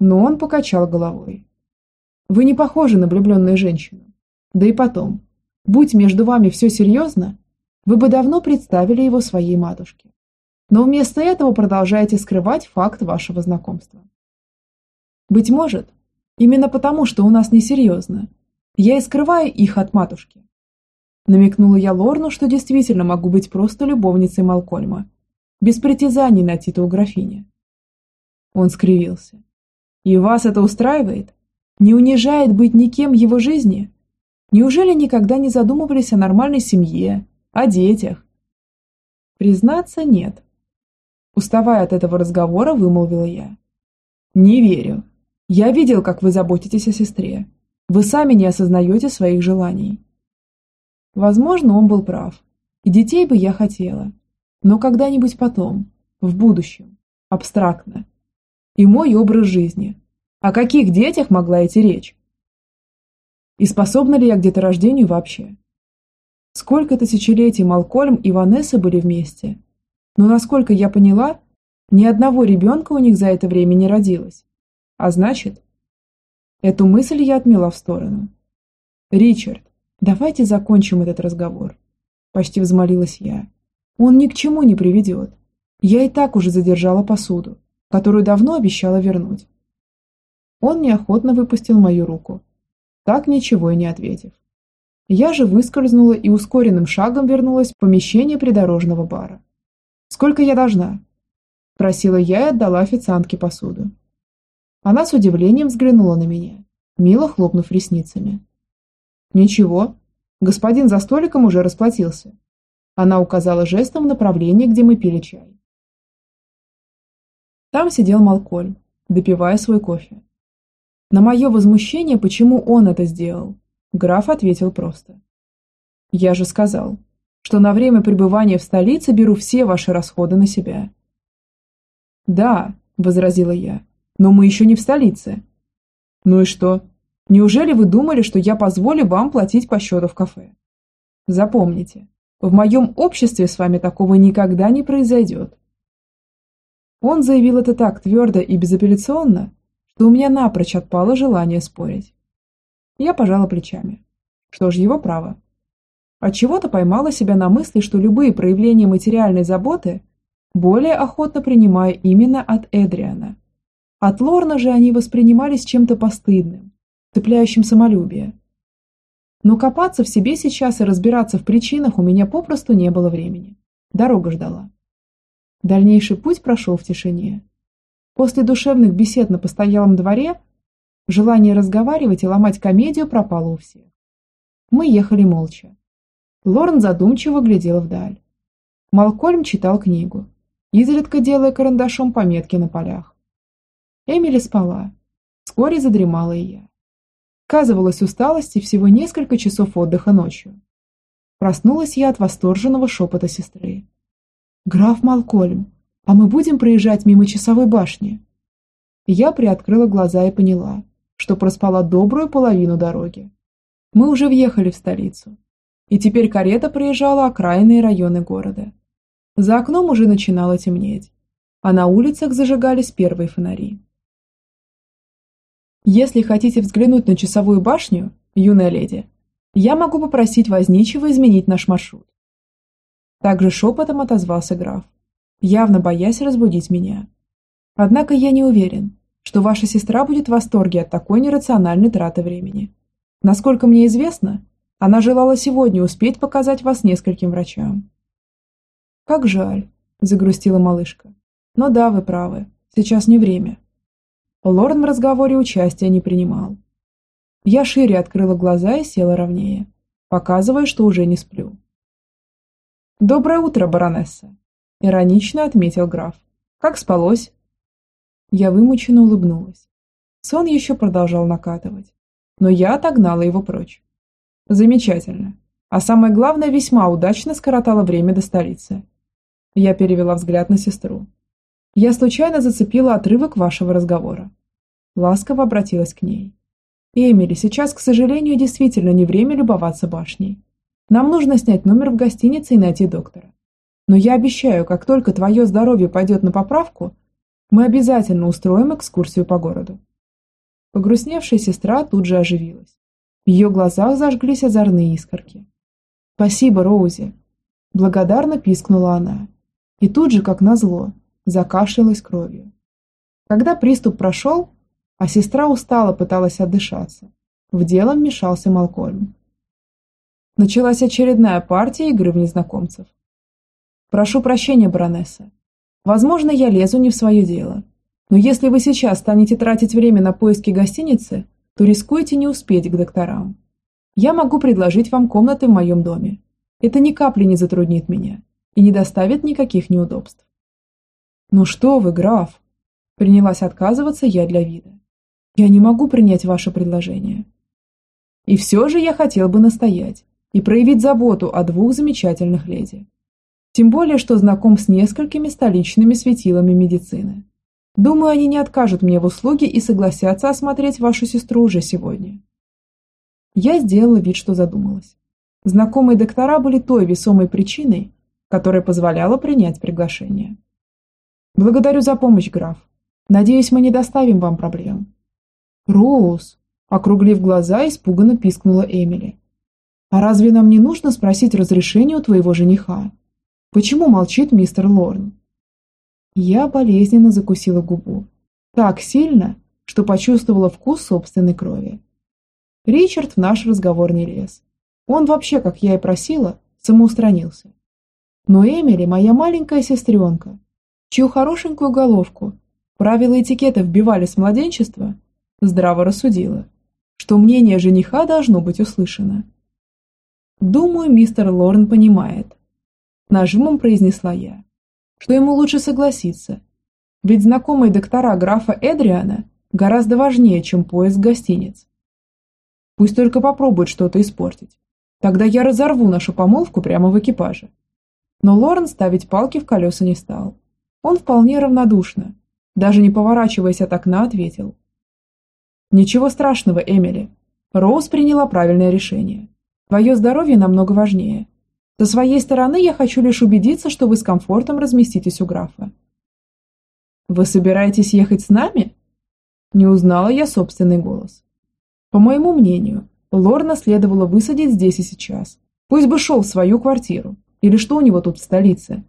Но он покачал головой. Вы не похожи на влюбленную женщину. Да и потом, будь между вами все серьезно, вы бы давно представили его своей матушке но вместо этого продолжаете скрывать факт вашего знакомства. Быть может, именно потому, что у нас несерьезно, я и скрываю их от матушки. Намекнула я Лорну, что действительно могу быть просто любовницей Малкольма, без притязаний на титул графини. Он скривился. И вас это устраивает? Не унижает быть никем его жизни? Неужели никогда не задумывались о нормальной семье, о детях? Признаться, нет. Уставая от этого разговора, вымолвила я. «Не верю. Я видел, как вы заботитесь о сестре. Вы сами не осознаете своих желаний». Возможно, он был прав. И детей бы я хотела. Но когда-нибудь потом, в будущем, абстрактно. И мой образ жизни. О каких детях могла идти речь? И способна ли я к деторождению вообще? Сколько тысячелетий Малкольм и Ванесса были вместе – но, насколько я поняла, ни одного ребенка у них за это время не родилось. А значит... Эту мысль я отмела в сторону. «Ричард, давайте закончим этот разговор», – почти взмолилась я. «Он ни к чему не приведет. Я и так уже задержала посуду, которую давно обещала вернуть». Он неохотно выпустил мою руку, так ничего и не ответив. Я же выскользнула и ускоренным шагом вернулась в помещение придорожного бара. «Сколько я должна?» – просила я и отдала официантке посуду. Она с удивлением взглянула на меня, мило хлопнув ресницами. «Ничего, господин за столиком уже расплатился». Она указала жестом в направлении, где мы пили чай. Там сидел Малкольм, допивая свой кофе. На мое возмущение, почему он это сделал, граф ответил просто. «Я же сказал, что на время пребывания в столице беру все ваши расходы на себя. Да, возразила я, но мы еще не в столице. Ну и что? Неужели вы думали, что я позволю вам платить по счету в кафе? Запомните, в моем обществе с вами такого никогда не произойдет. Он заявил это так твердо и безапелляционно, что у меня напрочь отпало желание спорить. Я пожала плечами. Что ж, его право. Отчего-то поймала себя на мысли, что любые проявления материальной заботы более охотно принимаю именно от Эдриана. От Лорна же они воспринимались чем-то постыдным, цепляющим самолюбие. Но копаться в себе сейчас и разбираться в причинах у меня попросту не было времени. Дорога ждала. Дальнейший путь прошел в тишине. После душевных бесед на постоялом дворе желание разговаривать и ломать комедию пропало у всех. Мы ехали молча. Лорен задумчиво глядел вдаль. Малкольм читал книгу, изредка делая карандашом пометки на полях. Эмили спала. Вскоре задремала и я. Сказывалась усталость и всего несколько часов отдыха ночью. Проснулась я от восторженного шепота сестры. «Граф Малкольм, а мы будем проезжать мимо часовой башни?» Я приоткрыла глаза и поняла, что проспала добрую половину дороги. Мы уже въехали в столицу, и теперь карета проезжала окраинные районы города. За окном уже начинало темнеть, а на улицах зажигались первые фонари. Если хотите взглянуть на часовую башню, юная леди, я могу попросить возничего изменить наш маршрут. Также шепотом отозвался граф, явно боясь разбудить меня. Однако я не уверен, что ваша сестра будет в восторге от такой нерациональной траты времени. Насколько мне известно, она желала сегодня успеть показать вас нескольким врачам. Как жаль, загрустила малышка. Но да, вы правы, сейчас не время. Лорен в разговоре участия не принимал. Я шире открыла глаза и села ровнее, показывая, что уже не сплю. «Доброе утро, баронесса!» – иронично отметил граф. «Как спалось?» Я вымученно улыбнулась. Сон еще продолжал накатывать, но я отогнала его прочь. Замечательно. А самое главное, весьма удачно скоротала время до столицы. Я перевела взгляд на сестру. Я случайно зацепила отрывок вашего разговора. Ласково обратилась к ней. Эмили, сейчас, к сожалению, действительно не время любоваться башней. Нам нужно снять номер в гостинице и найти доктора. Но я обещаю, как только твое здоровье пойдет на поправку, мы обязательно устроим экскурсию по городу. Погрустневшая сестра тут же оживилась. В ее глазах зажглись озорные искорки. «Спасибо, Роузи!» Благодарно пискнула она. И тут же, как назло, закашлялась кровью. Когда приступ прошел, а сестра устала пыталась отдышаться, в дело вмешался Малкольм. Началась очередная партия игры в незнакомцев. «Прошу прощения, баронесса. Возможно, я лезу не в свое дело. Но если вы сейчас станете тратить время на поиски гостиницы, то рискуете не успеть к докторам. Я могу предложить вам комнаты в моем доме. Это ни капли не затруднит меня и не доставит никаких неудобств. «Ну что вы, граф!» Принялась отказываться я для вида. «Я не могу принять ваше предложение». И все же я хотел бы настоять и проявить заботу о двух замечательных леди. Тем более, что знаком с несколькими столичными светилами медицины. Думаю, они не откажут мне в услуге и согласятся осмотреть вашу сестру уже сегодня. Я сделала вид, что задумалась. Знакомые доктора были той весомой причиной, которая позволяла принять приглашение. Благодарю за помощь, граф. Надеюсь, мы не доставим вам проблем. Роуз, округлив глаза, испуганно пискнула Эмили. А разве нам не нужно спросить разрешения у твоего жениха? Почему молчит мистер Лорн? Я болезненно закусила губу. Так сильно, что почувствовала вкус собственной крови. Ричард в наш разговор не лез. Он вообще, как я и просила, самоустранился. Но Эмили, моя маленькая сестренка, чью хорошенькую головку правила этикета вбивали с младенчества, здраво рассудила, что мнение жениха должно быть услышано. «Думаю, мистер Лорен понимает», – нажимом произнесла я что ему лучше согласиться, ведь знакомые доктора графа Эдриана гораздо важнее, чем поиск гостиниц. Пусть только попробует что-то испортить. Тогда я разорву нашу помолвку прямо в экипаже. Но Лорен ставить палки в колеса не стал. Он вполне равнодушно, даже не поворачиваясь от окна, ответил. «Ничего страшного, Эмили. Роуз приняла правильное решение. Твое здоровье намного важнее. Со своей стороны я хочу лишь убедиться, что вы с комфортом разместитесь у графа. Вы собираетесь ехать с нами? Не узнала я собственный голос. По моему мнению, Лорна следовало высадить здесь и сейчас. Пусть бы шел в свою квартиру. Или что у него тут в столице?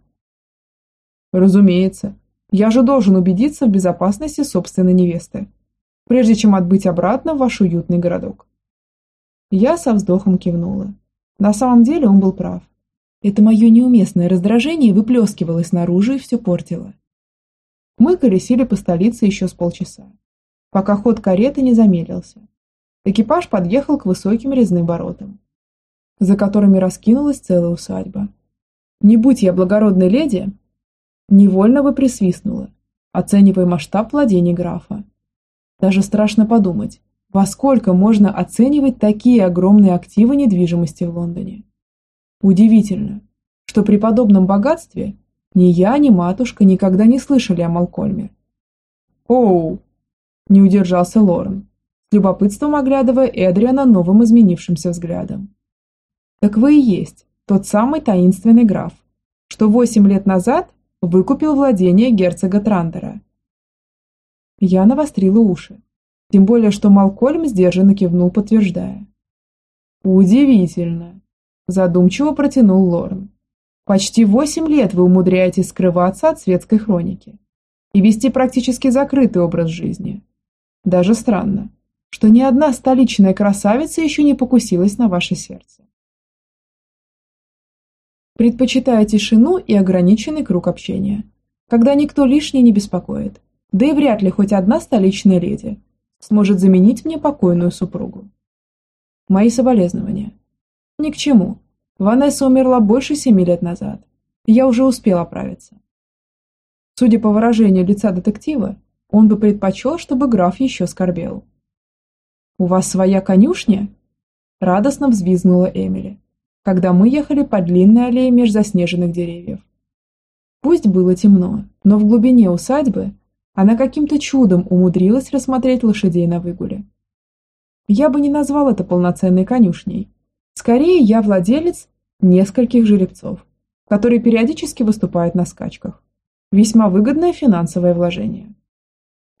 Разумеется. Я же должен убедиться в безопасности собственной невесты, прежде чем отбыть обратно в ваш уютный городок. Я со вздохом кивнула. На самом деле он был прав. Это мое неуместное раздражение выплескивалось наружу и все портило. Мы колесили по столице еще с полчаса, пока ход кареты не замедлился. Экипаж подъехал к высоким резным воротам, за которыми раскинулась целая усадьба. Не будь я благородной леди, невольно бы присвистнула, оценивая масштаб владений графа. Даже страшно подумать, во сколько можно оценивать такие огромные активы недвижимости в Лондоне. Удивительно, что при подобном богатстве ни я, ни матушка никогда не слышали о Малкольме. «Оу!» – не удержался Лорен, с любопытством оглядывая Эдриана новым изменившимся взглядом. «Так вы и есть тот самый таинственный граф, что восемь лет назад выкупил владение герцога Трандера». Я навострила уши, тем более, что Малкольм сдержанно кивнул, подтверждая. «Удивительно!» – задумчиво протянул Лорен. «Почти восемь лет вы умудряетесь скрываться от светской хроники и вести практически закрытый образ жизни. Даже странно, что ни одна столичная красавица еще не покусилась на ваше сердце. Предпочитаю тишину и ограниченный круг общения, когда никто лишний не беспокоит, да и вряд ли хоть одна столичная леди – сможет заменить мне покойную супругу. Мои соболезнования. Ни к чему. Ванесса умерла больше семи лет назад. Я уже успел оправиться. Судя по выражению лица детектива, он бы предпочел, чтобы граф еще скорбел. «У вас своя конюшня?» Радостно взвизгнула Эмили, когда мы ехали по длинной аллее меж заснеженных деревьев. Пусть было темно, но в глубине усадьбы она каким-то чудом умудрилась рассмотреть лошадей на выгуле. Я бы не назвал это полноценной конюшней. Скорее, я владелец нескольких жеребцов, которые периодически выступают на скачках. Весьма выгодное финансовое вложение.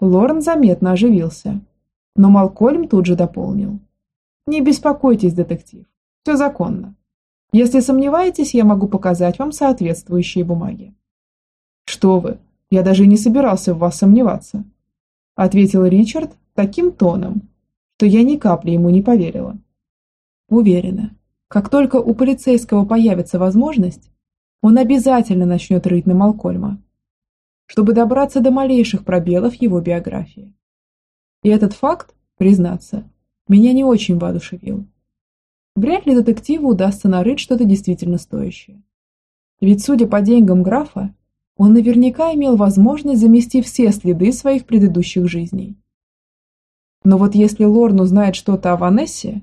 Лорен заметно оживился, но Малкольм тут же дополнил. «Не беспокойтесь, детектив, все законно. Если сомневаетесь, я могу показать вам соответствующие бумаги». «Что вы, я даже не собирался в вас сомневаться», – ответил Ричард таким тоном, что я ни капли ему не поверила. Уверена, как только у полицейского появится возможность, он обязательно начнет рыть на Малкольма, чтобы добраться до малейших пробелов его биографии. И этот факт, признаться, меня не очень воодушевил. Вряд ли детективу удастся нарыть что-то действительно стоящее. Ведь, судя по деньгам графа, он наверняка имел возможность замести все следы своих предыдущих жизней. Но вот если Лорн узнает что-то о Ванессе...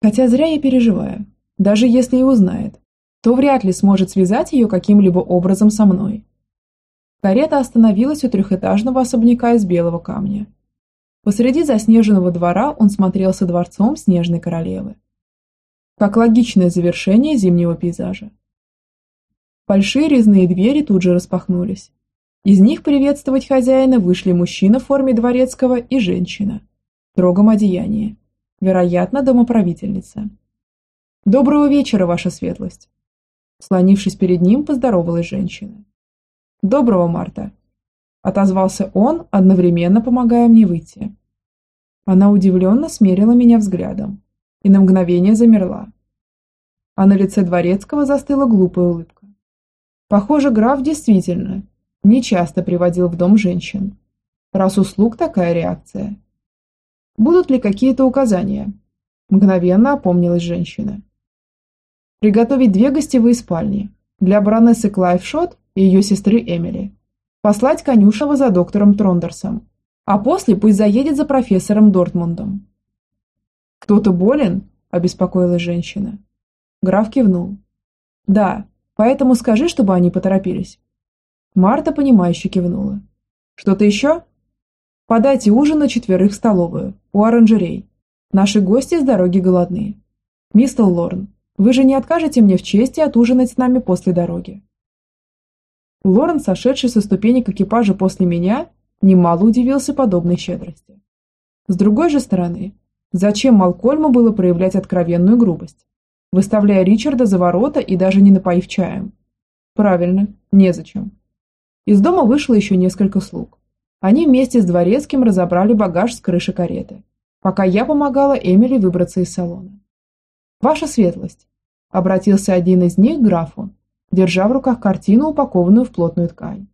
Хотя зря я переживаю. Даже если и узнает, то вряд ли сможет связать ее каким-либо образом со мной. Карета остановилась у трехэтажного особняка из белого камня. Посреди заснеженного двора он смотрелся дворцом снежной королевы. Как логичное завершение зимнего пейзажа. Большие резные двери тут же распахнулись. Из них приветствовать хозяина вышли мужчина в форме дворецкого и женщина в строгом одеянии, вероятно, домоправительница. «Доброго вечера, ваша светлость!» Слонившись перед ним, поздоровалась женщина. «Доброго, Марта!» Отозвался он, одновременно помогая мне выйти. Она удивленно смерила меня взглядом и на мгновение замерла. А на лице дворецкого застыла глупая улыбка. Похоже, граф действительно нечасто приводил в дом женщин. Раз услуг такая реакция. Будут ли какие-то указания? Мгновенно опомнилась женщина. Приготовить две гостевые спальни для баронессы Клайфшот и ее сестры Эмили. Послать конюшева за доктором Трондерсом, а после пусть заедет за профессором Дортмундом. «Кто-то болен?» – обеспокоилась женщина. Граф кивнул. «Да, Поэтому скажи, чтобы они поторопились». Марта, понимающе кивнула. «Что-то еще?» «Подайте ужин на четверых в столовую, у оранжерей. Наши гости с дороги голодные. Мистер Лорн, вы же не откажете мне в чести отужинать с нами после дороги?» Лорен, сошедший со ступенек экипажа после меня, немало удивился подобной щедрости. С другой же стороны, зачем Малкольму было проявлять откровенную грубость, выставляя Ричарда за ворота и даже не напоив чаем? Правильно, незачем. Из дома вышло еще несколько слуг. Они вместе с дворецким разобрали багаж с крыши кареты, пока я помогала Эмили выбраться из салона. «Ваша светлость», – обратился один из них к графу, держа в руках картину, упакованную в плотную ткань.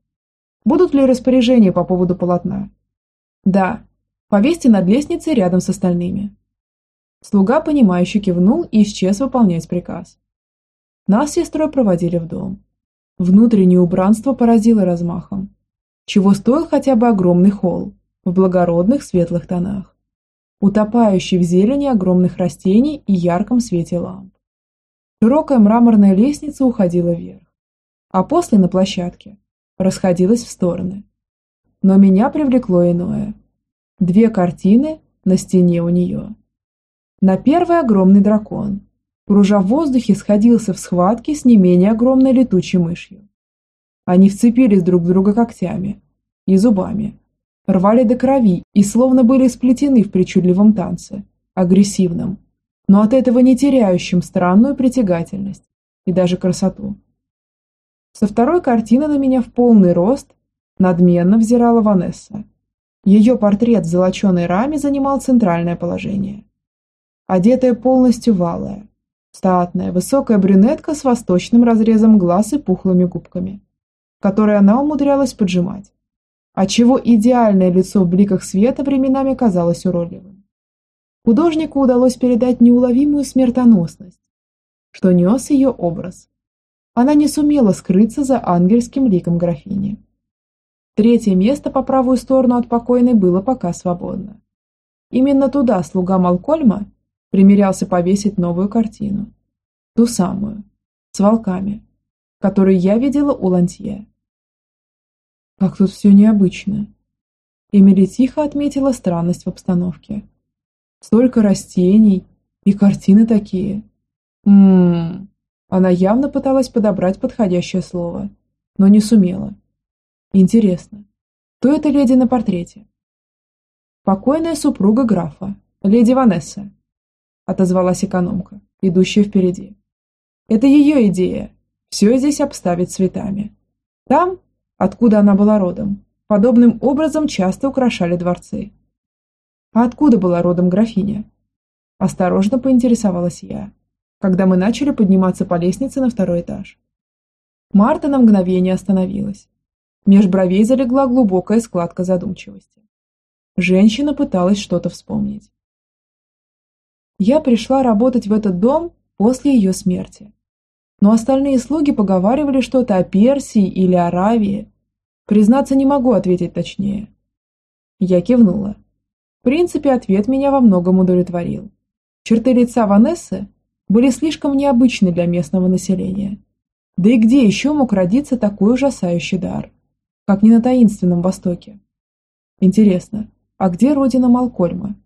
«Будут ли распоряжения по поводу полотна?» «Да. Повесьте над лестницей рядом с остальными». Слуга, понимающе кивнул и исчез выполнять приказ. Нас с сестрой проводили в дом. Внутреннее убранство поразило размахом. Чего стоил хотя бы огромный холл в благородных светлых тонах, утопающий в зелени огромных растений и ярком свете ламп. Широкая мраморная лестница уходила вверх, а после на площадке расходилась в стороны. Но меня привлекло иное. Две картины на стене у нее. На первой огромный дракон, кружа в воздухе, сходился в схватке с не менее огромной летучей мышью. Они вцепились друг в друга когтями и зубами, рвали до крови и словно были сплетены в причудливом танце, агрессивном, но от этого не теряющим странную притягательность и даже красоту. Со второй картины на меня в полный рост надменно взирала Ванесса. Ее портрет в золоченой раме занимал центральное положение. Одетая полностью валая, статная, высокая брюнетка с восточным разрезом глаз и пухлыми губками, которые она умудрялась поджимать, отчего идеальное лицо в бликах света временами казалось уродливым. Художнику удалось передать неуловимую смертоносность, что нес ее образ. Она не сумела скрыться за ангельским ликом графини. Третье место по правую сторону от покойной было пока свободно. Именно туда слуга Малкольма примерялся повесить новую картину. Ту самую, с волками, которую я видела у Лантье. Как тут все необычно. Эмили тихо отметила странность в обстановке. Столько растений и картины такие. Ммм. Она явно пыталась подобрать подходящее слово, но не сумела. Интересно, кто эта леди на портрете? Покойная супруга графа, леди Ванесса, отозвалась экономка, идущая впереди. Это ее идея, все здесь обставить цветами. Там, откуда она была родом, подобным образом часто украшали дворцы. А откуда была родом графиня? Осторожно поинтересовалась я, когда мы начали подниматься по лестнице на второй этаж. Марта на мгновение остановилась. Меж бровей залегла глубокая складка задумчивости. Женщина пыталась что-то вспомнить. Я пришла работать в этот дом после ее смерти. Но остальные слуги поговаривали что-то о Персии или Аравии. Признаться, не могу ответить точнее. Я кивнула. В принципе, ответ меня во многом удовлетворил. Черты лица Ванессы были слишком необычны для местного населения. Да и где еще мог родиться такой ужасающий дар, как не на таинственном Востоке? Интересно, а где родина Малкольма?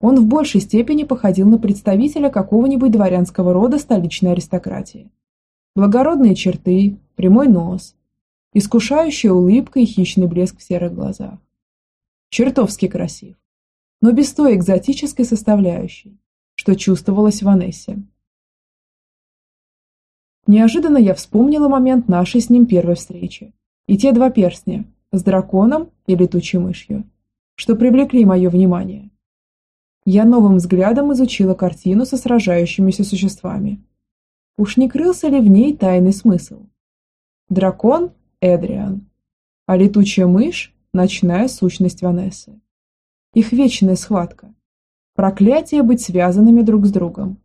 Он в большей степени походил на представителя какого-нибудь дворянского рода столичной аристократии. Благородные черты, прямой нос, искушающая улыбка и хищный блеск в серых глазах. Чертовски красив но без той экзотической составляющей, что чувствовалось в Анессе. Неожиданно я вспомнила момент нашей с ним первой встречи и те два перстня с драконом и летучей мышью, что привлекли мое внимание. Я новым взглядом изучила картину со сражающимися существами. Уж не крылся ли в ней тайный смысл? Дракон – Эдриан, а летучая мышь – ночная сущность Ванессы. Их вечная схватка. Проклятие быть связанными друг с другом.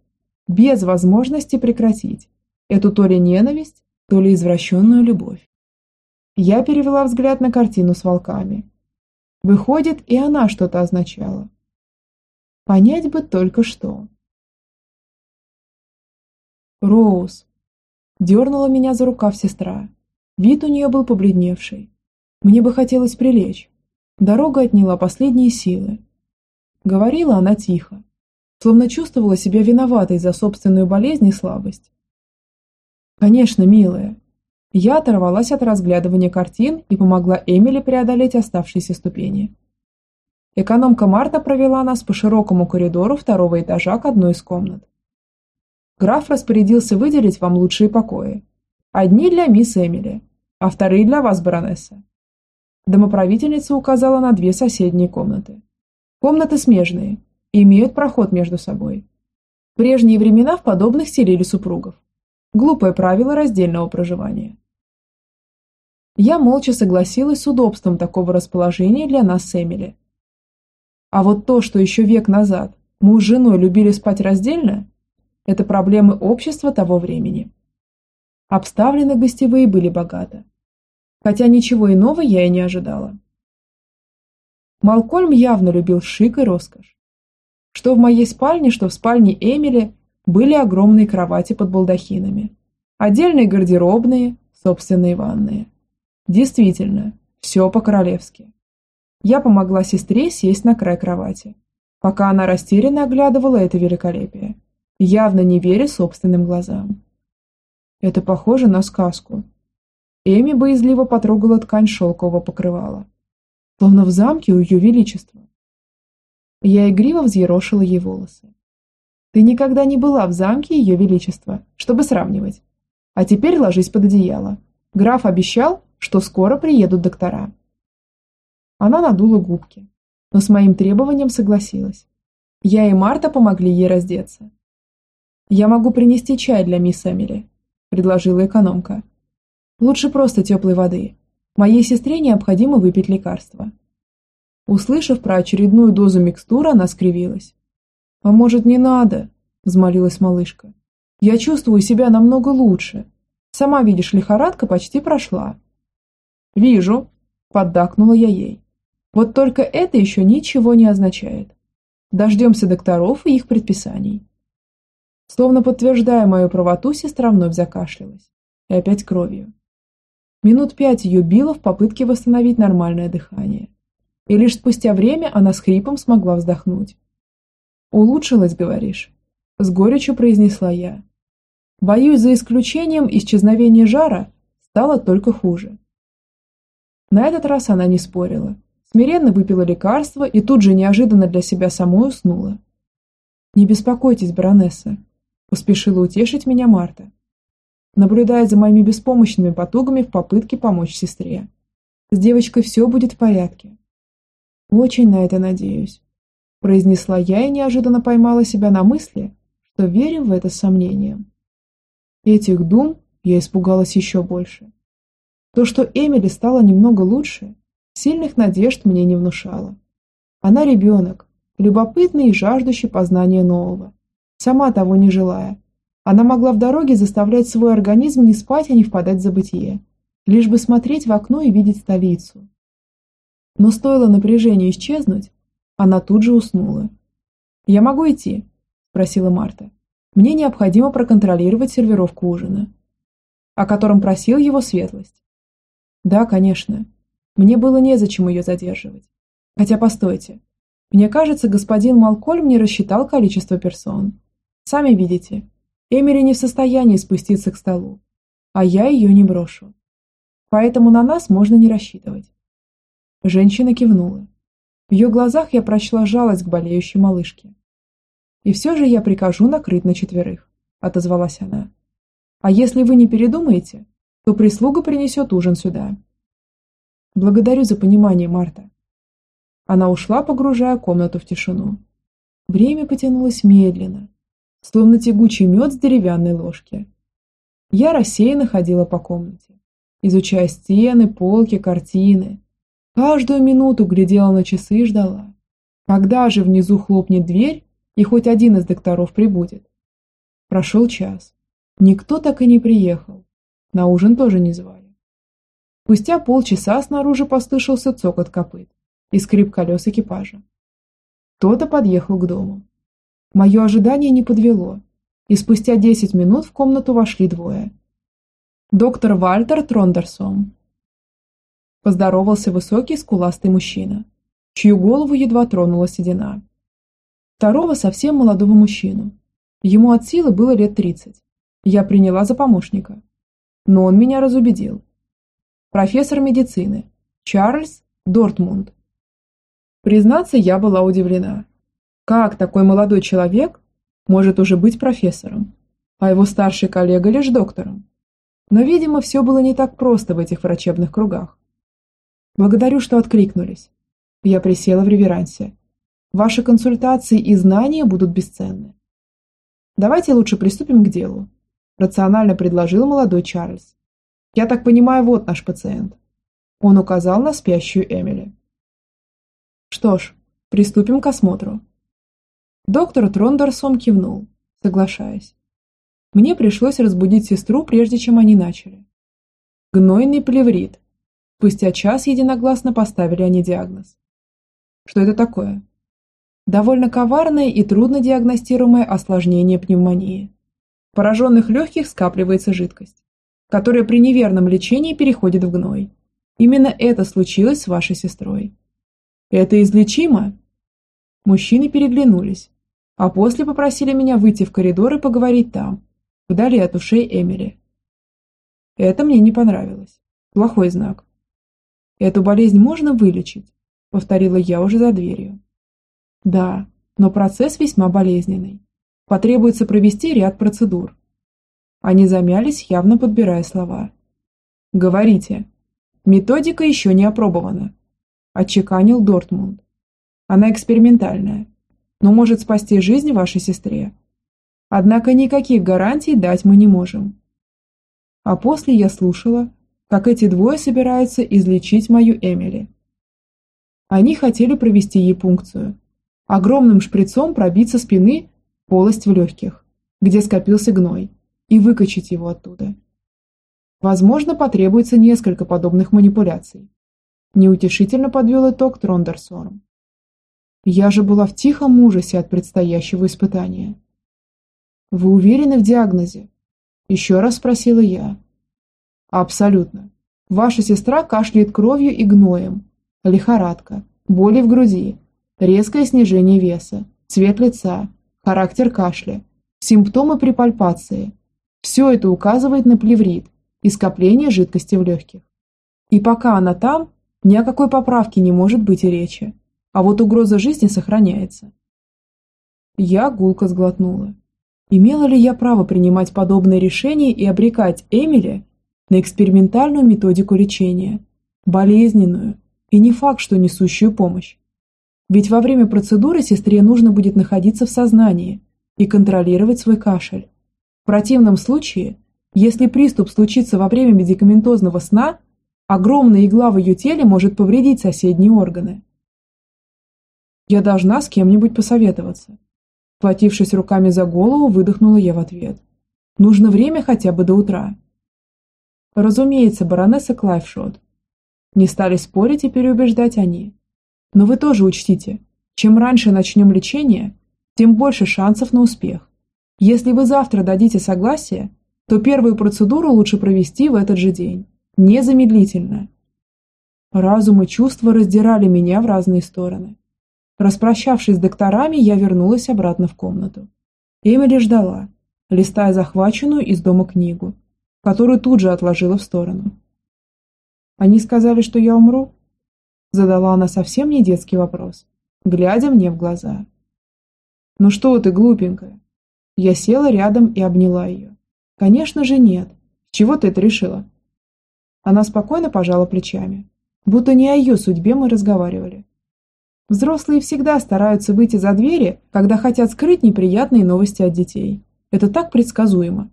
Без возможности прекратить эту то ли ненависть, то ли извращенную любовь. Я перевела взгляд на картину с волками. Выходит, и она что-то означала. Понять бы только что. Роуз. Дернула меня за рукав сестра. Вид у нее был побледневший. Мне бы хотелось прилечь, Дорога отняла последние силы. Говорила она тихо, словно чувствовала себя виноватой за собственную болезнь и слабость. «Конечно, милая, Я оторвалась от разглядывания картин и помогла Эмили преодолеть оставшиеся ступени. Экономка Марта провела нас по широкому коридору второго этажа к одной из комнат. Граф распорядился выделить вам лучшие покои. Одни для мисс Эмили, а вторые для вас, баронесса. Домоправительница указала на две соседние комнаты. Комнаты смежные и имеют проход между собой. В прежние времена в подобных селили супругов. Глупое правило раздельного проживания. Я молча согласилась с удобством такого расположения для нас с Эмили. А вот то, что еще век назад муж с женой любили спать раздельно, это проблемы общества того времени. Обставлены гостевые были богато. Хотя ничего иного я и не ожидала. Малкольм явно любил шик и роскошь. Что в моей спальне, что в спальне Эмили были огромные кровати под балдахинами, отдельные гардеробные, собственные ванные. Действительно, все по-королевски. Я помогла сестре сесть на край кровати, пока она растерянно оглядывала это великолепие, явно не веря собственным глазам. Это похоже на сказку. Эми боязливо потрогала ткань шелкового покрывала. Словно в замке у ее величества. Я игриво взъерошила ей волосы. Ты никогда не была в замке ее величества, чтобы сравнивать. А теперь ложись под одеяло. Граф обещал, что скоро приедут доктора. Она надула губки, но с моим требованием согласилась. Я и Марта помогли ей раздеться. «Я могу принести чай для мисс Эмили», – предложила экономка. «Лучше просто теплой воды. Моей сестре необходимо выпить лекарство». Услышав про очередную дозу микстуры, она скривилась. «А может, не надо?» – взмолилась малышка. «Я чувствую себя намного лучше. Сама видишь, лихорадка почти прошла. «Вижу», – поддакнула я ей. «Вот только это еще ничего не означает. Дождемся докторов и их предписаний». Словно подтверждая мою правоту, сестра вновь закашлялась. И опять кровью. Минут пять ее било в попытке восстановить нормальное дыхание. И лишь спустя время она с хрипом смогла вздохнуть. «Улучшилась, говоришь?» С горечью произнесла я. Боюсь, за исключением исчезновения жара, стало только хуже. На этот раз она не спорила. Смиренно выпила лекарство и тут же неожиданно для себя самой уснула. «Не беспокойтесь, баронесса», – поспешила утешить меня Марта, наблюдая за моими беспомощными потугами в попытке помочь сестре. «С девочкой все будет в порядке». «Очень на это надеюсь», – произнесла я и неожиданно поймала себя на мысли, что верю в это с сомнением. Этих дум я испугалась еще больше. То, что Эмили стала немного лучше, сильных надежд мне не внушало. Она ребенок, любопытный и жаждущий познания нового, сама того не желая. Она могла в дороге заставлять свой организм не спать, а не впадать в забытие, лишь бы смотреть в окно и видеть столицу. Но стоило напряжению исчезнуть, она тут же уснула. «Я могу идти?» – спросила Марта. «Мне необходимо проконтролировать сервировку ужина» о котором просил его светлость. Да, конечно. Мне было незачем ее задерживать. Хотя, постойте. Мне кажется, господин Малкольм не рассчитал количество персон. Сами видите, Эмили не в состоянии спуститься к столу, а я ее не брошу. Поэтому на нас можно не рассчитывать. Женщина кивнула. В ее глазах я прочла жалость к болеющей малышке. «И все же я прикажу накрыть на четверых», – отозвалась она. «А если вы не передумаете, то прислуга принесет ужин сюда. Благодарю за понимание, Марта. Она ушла, погружая комнату в тишину. Время потянулось медленно, словно тягучий мед с деревянной ложки. Я рассеянно ходила по комнате, изучая стены, полки, картины. Каждую минуту глядела на часы и ждала. Когда же внизу хлопнет дверь, и хоть один из докторов прибудет? Прошел час. Никто так и не приехал. На ужин тоже не звали. Спустя полчаса снаружи послышался цокот копыт и скрип колес экипажа. Кто-то подъехал к дому. Мое ожидание не подвело, и спустя десять минут в комнату вошли двое. Доктор Вальтер Трондерсом. Поздоровался высокий скуластый мужчина, чью голову едва тронула седина. Второго совсем молодого мужчину. Ему от силы было лет тридцать. Я приняла за помощника. но он меня разубедил. Профессор медицины. Чарльз Дортмунд. Признаться, я была удивлена. Как такой молодой человек может уже быть профессором, а его старший коллега лишь доктором? Но, видимо, все было не так просто в этих врачебных кругах. Благодарю, что откликнулись. Я присела в реверансе. Ваши консультации и знания будут бесценны. Давайте лучше приступим к делу. Рационально предложил молодой Чарльз. Я так понимаю, вот наш пациент. Он указал на спящую Эмили. Что ж, приступим к осмотру. Доктор Трондерсон кивнул, соглашаясь. Мне пришлось разбудить сестру, прежде чем они начали. Гнойный плеврит. Спустя час единогласно поставили они диагноз. Что это такое? Довольно коварное и трудно диагностируемое осложнение пневмонии. В пораженных легких скапливается жидкость, которая при неверном лечении переходит в гной. Именно это случилось с вашей сестрой. Это излечимо? Мужчины переглянулись, а после попросили меня выйти в коридор и поговорить там, вдали от ушей Эмили. Это мне не понравилось. Плохой знак. Эту болезнь можно вылечить, повторила я уже за дверью. Да, но процесс весьма болезненный. Потребуется провести ряд процедур. Они замялись, явно подбирая слова. Говорите. Методика еще не опробована, отчеканил Дортмунд. Она экспериментальная, но может спасти жизнь вашей сестре. Однако никаких гарантий дать мы не можем. А после я слушала, как эти двое собираются излечить мою Эмили. Они хотели провести ей пункцию, огромным шприцом пробить со спины полость в легких, где скопился гной, и выкачать его оттуда. Возможно, потребуется несколько подобных манипуляций. Неутешительно подвел итог Трондерсорм. Я же была в тихом ужасе от предстоящего испытания. «Вы уверены в диагнозе?» Еще раз спросила я. «Абсолютно. Ваша сестра кашляет кровью и гноем. Лихорадка, боли в груди, резкое снижение веса, цвет лица, характер кашля, симптомы при пальпации. Все это указывает на плеврит и скопление жидкости в легких. И пока она там, ни о какой поправке не может быть и речи, а вот угроза жизни сохраняется. Я гулко сглотнула. Имела ли я право принимать подобные решения и обрекать Эмили на экспериментальную методику лечения, болезненную и не факт, что несущую помощь? Ведь во время процедуры сестре нужно будет находиться в сознании и контролировать свой кашель. В противном случае, если приступ случится во время медикаментозного сна, огромная игла в ее теле может повредить соседние органы. Я должна с кем-нибудь посоветоваться. Хватившись руками за голову, выдохнула я в ответ. Нужно время хотя бы до утра. Разумеется, баронесса Клайфшот. Не стали спорить и переубеждать они. Но вы тоже учтите, чем раньше начнем лечение, тем больше шансов на успех. Если вы завтра дадите согласие, то первую процедуру лучше провести в этот же день, незамедлительно. Разум и чувства раздирали меня в разные стороны. Распрощавшись с докторами, я вернулась обратно в комнату. Эмили ждала, листая захваченную из дома книгу, которую тут же отложила в сторону. «Они сказали, что я умру?» Задала она совсем не детский вопрос, глядя мне в глаза. «Ну что ты, глупенькая?» Я села рядом и обняла ее. «Конечно же нет. Чего ты это решила?» Она спокойно пожала плечами, будто не о ее судьбе мы разговаривали. Взрослые всегда стараются выйти за двери, когда хотят скрыть неприятные новости от детей. Это так предсказуемо.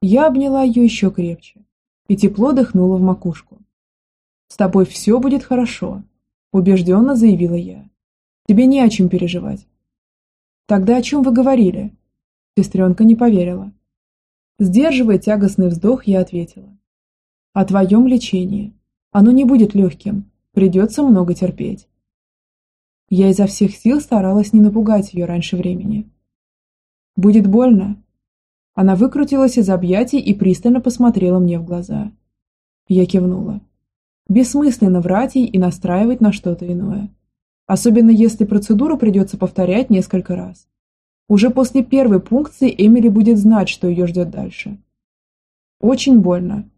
Я обняла ее еще крепче и тепло дыхнула в макушку. «С тобой все будет хорошо», – убежденно заявила я. «Тебе не о чем переживать». «Тогда о чем вы говорили?» Сестренка не поверила. Сдерживая тягостный вздох, я ответила. «О твоем лечении. Оно не будет легким, придется много терпеть». Я изо всех сил старалась не напугать ее раньше времени. «Будет больно?» Она выкрутилась из объятий и пристально посмотрела мне в глаза. Я кивнула. Бессмысленно врать ей и настраивать на что-то иное. Особенно если процедуру придется повторять несколько раз. Уже после первой пункции Эмили будет знать, что ее ждет дальше. Очень больно.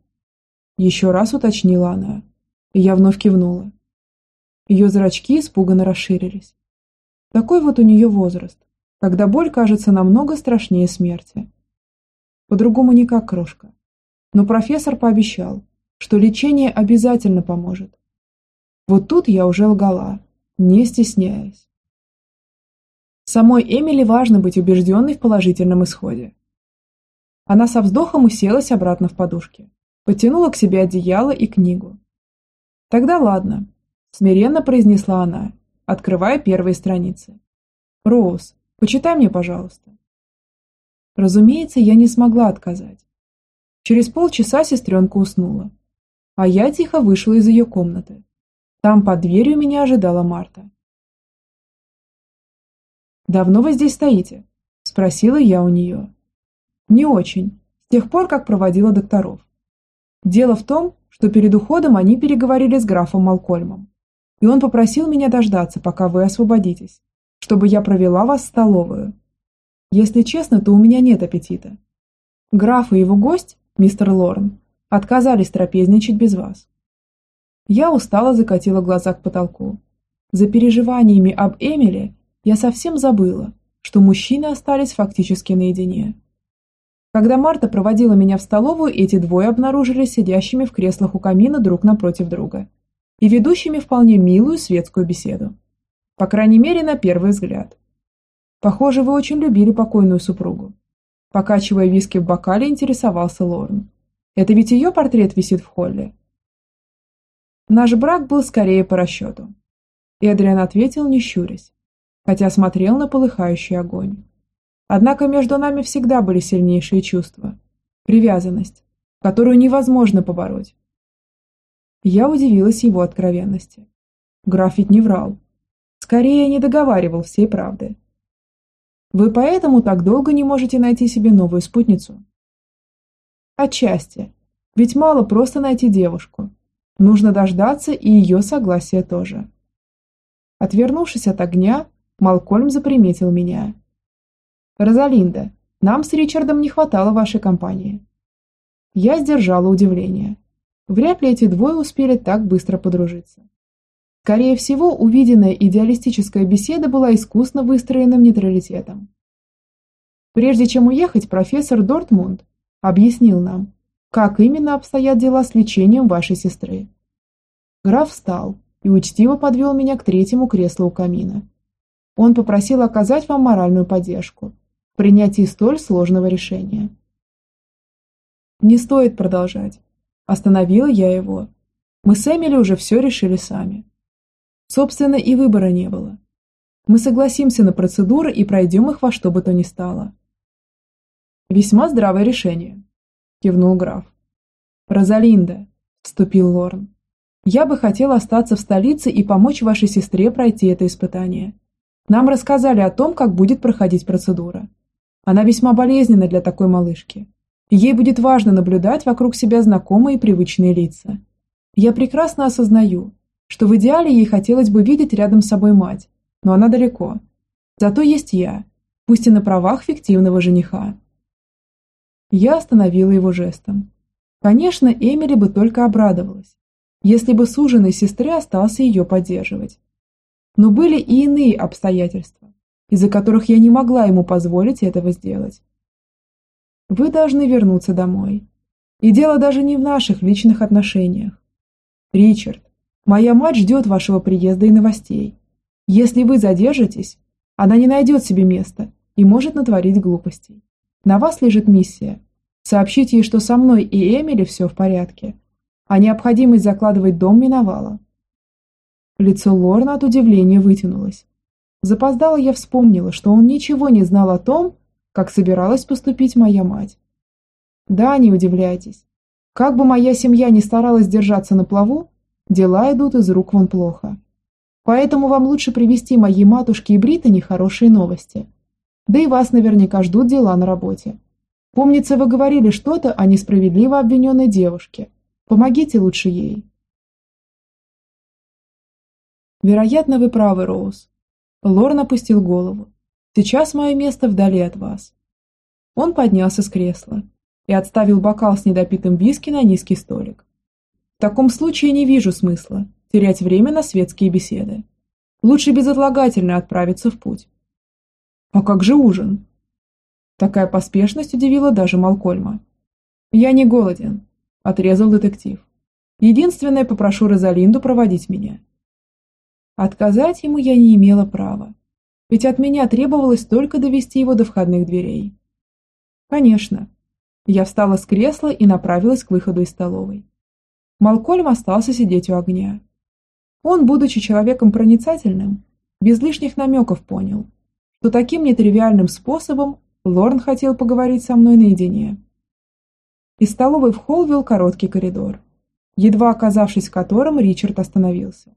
Еще раз уточнила она, я вновь кивнула. Ее зрачки испуганно расширились. Такой вот у нее возраст, когда боль кажется намного страшнее смерти. По-другому никак, крошка. Но профессор пообещал, что лечение обязательно поможет. Вот тут я уже лгала, не стесняясь. Самой Эмили важно быть убежденной в положительном исходе. Она со вздохом уселась обратно в подушке, потянула к себе одеяло и книгу. «Тогда ладно», – смиренно произнесла она, открывая первые страницы. «Роуз, почитай мне, пожалуйста». Разумеется, я не смогла отказать. Через полчаса сестренка уснула, а я тихо вышла из ее комнаты. Там под дверью меня ожидала Марта. «Давно вы здесь стоите?» – спросила я у нее. «Не очень, с тех пор, как проводила докторов. Дело в том, что перед уходом они переговорили с графом Малкольмом, и он попросил меня дождаться, пока вы освободитесь, чтобы я провела вас в столовую. Если честно, то у меня нет аппетита. Граф и его гость, мистер Лорн, отказались трапезничать без вас. Я устало закатила глаза к потолку. За переживаниями об Эмиле я совсем забыла, что мужчины остались фактически наедине. Когда Марта проводила меня в столовую, эти двое обнаружились сидящими в креслах у камина друг напротив друга и ведущими вполне милую светскую беседу. По крайней мере, на первый взгляд. Похоже, вы очень любили покойную супругу. Покачивая виски в бокале, интересовался Лорн. Это ведь ее портрет висит в холле. Наш брак был скорее по расчету. Эдриан ответил, не щурясь, хотя смотрел на полыхающий огонь. Однако между нами всегда были сильнейшие чувства. Привязанность, которую невозможно побороть. Я удивилась его откровенности. Граф ведь не врал. Скорее, не договаривал всей правды. Вы поэтому так долго не можете найти себе новую спутницу? Отчасти. Ведь мало просто найти девушку. Нужно дождаться и ее согласия тоже. Отвернувшись от огня, Малкольм заприметил меня. «Розалинда, нам с Ричардом не хватало вашей компании». Я сдержала удивление. Вряд ли эти двое успели так быстро подружиться. Скорее всего, увиденная идеалистическая беседа была искусно выстроенным нейтралитетом. Прежде чем уехать, профессор Дортмунд объяснил нам, как именно обстоят дела с лечением вашей сестры. Граф встал и учтиво подвел меня к третьему креслу у камина. Он попросил оказать вам моральную поддержку в принятии столь сложного решения. Не стоит продолжать. Остановила я его. Мы с Эмили уже все решили сами. Собственно, и выбора не было. Мы согласимся на процедуры и пройдем их во что бы то ни стало. Весьма здравое решение, кивнул граф. Розалинда, вступил Лорн. Я бы хотел остаться в столице и помочь вашей сестре пройти это испытание. Нам рассказали о том, как будет проходить процедура. Она весьма болезненна для такой малышки. Ей будет важно наблюдать вокруг себя знакомые и привычные лица. Я прекрасно осознаю, что в идеале ей хотелось бы видеть рядом с собой мать, но она далеко. Зато есть я, пусть и на правах фиктивного жениха. Я остановила его жестом. Конечно, Эмили бы только обрадовалась, если бы суженой сестры остался ее поддерживать. Но были и иные обстоятельства, из-за которых я не могла ему позволить этого сделать. Вы должны вернуться домой. И дело даже не в наших личных отношениях. Ричард, моя мать ждет вашего приезда и новостей. Если вы задержитесь, она не найдет себе места и может натворить глупостей. На вас лежит миссия – сообщить ей, что со мной и Эмили все в порядке – а необходимость закладывать дом миновала. Лицо Лорна от удивления вытянулось. Запоздала я вспомнила, что он ничего не знал о том, как собиралась поступить моя мать. Да, не удивляйтесь. Как бы моя семья ни старалась держаться на плаву, дела идут из рук вон плохо. Поэтому вам лучше привести моей матушке и Британи хорошие новости. Да и вас наверняка ждут дела на работе. Помнится, вы говорили что-то о несправедливо обвиненной девушке, Помогите лучше ей. Вероятно, вы правы, Роуз. Лорн опустил голову. Сейчас мое место вдали от вас. Он поднялся с кресла и отставил бокал с недопитым виски на низкий столик. В таком случае не вижу смысла терять время на светские беседы. Лучше безотлагательно отправиться в путь. А как же ужин? Такая поспешность удивила даже Малкольма. Я не голоден, отрезал детектив. Единственное, попрошу Розалинду проводить меня. Отказать ему я не имела права, ведь от меня требовалось только довести его до входных дверей. Конечно. Я встала с кресла и направилась к выходу из столовой. Малкольм остался сидеть у огня. Он, будучи человеком проницательным, без лишних намеков понял, что таким нетривиальным способом Лорн хотел поговорить со мной наедине. Из столовой в холл вел короткий коридор, едва оказавшись в котором Ричард остановился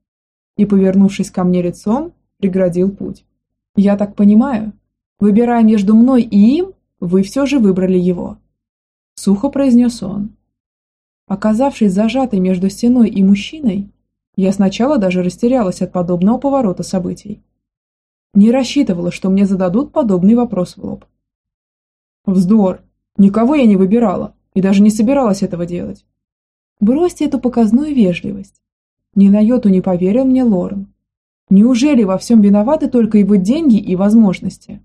и, повернувшись ко мне лицом, преградил путь. «Я так понимаю, выбирая между мной и им, вы все же выбрали его», – сухо произнес он. Оказавшись зажатой между стеной и мужчиной, я сначала даже растерялась от подобного поворота событий. Не рассчитывала, что мне зададут подобный вопрос в лоб. «Вздор! Никого я не выбирала и даже не собиралась этого делать. Бросьте эту показную вежливость. Ни на йоту не поверил мне Лорен. Неужели во всем виноваты только его деньги и возможности?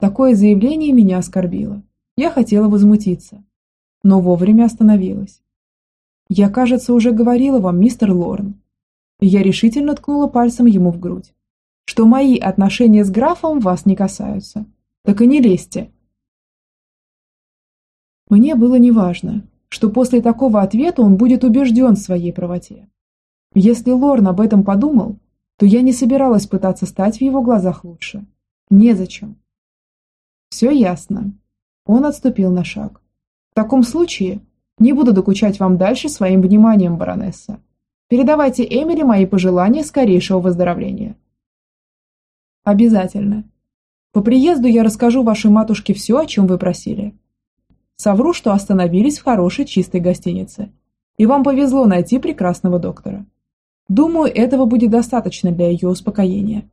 Такое заявление меня оскорбило. Я хотела возмутиться, но вовремя остановилась. Я, кажется, уже говорила вам, мистер Лорен. И я решительно ткнула пальцем ему в грудь, что мои отношения с графом вас не касаются. Так и не лезьте. Мне было неважно, что после такого ответа он будет убежден в своей правоте. Если Лорн об этом подумал, то я не собиралась пытаться стать в его глазах лучше. Незачем. Все ясно. Он отступил на шаг. В таком случае не буду докучать вам дальше своим вниманием, баронесса. Передавайте Эмили мои пожелания скорейшего выздоровления. Обязательно. По приезду я расскажу вашей матушке все, о чем вы просили. Совру, что остановились в хорошей чистой гостинице. И вам повезло найти прекрасного доктора. Думаю, этого будет достаточно для ее успокоения.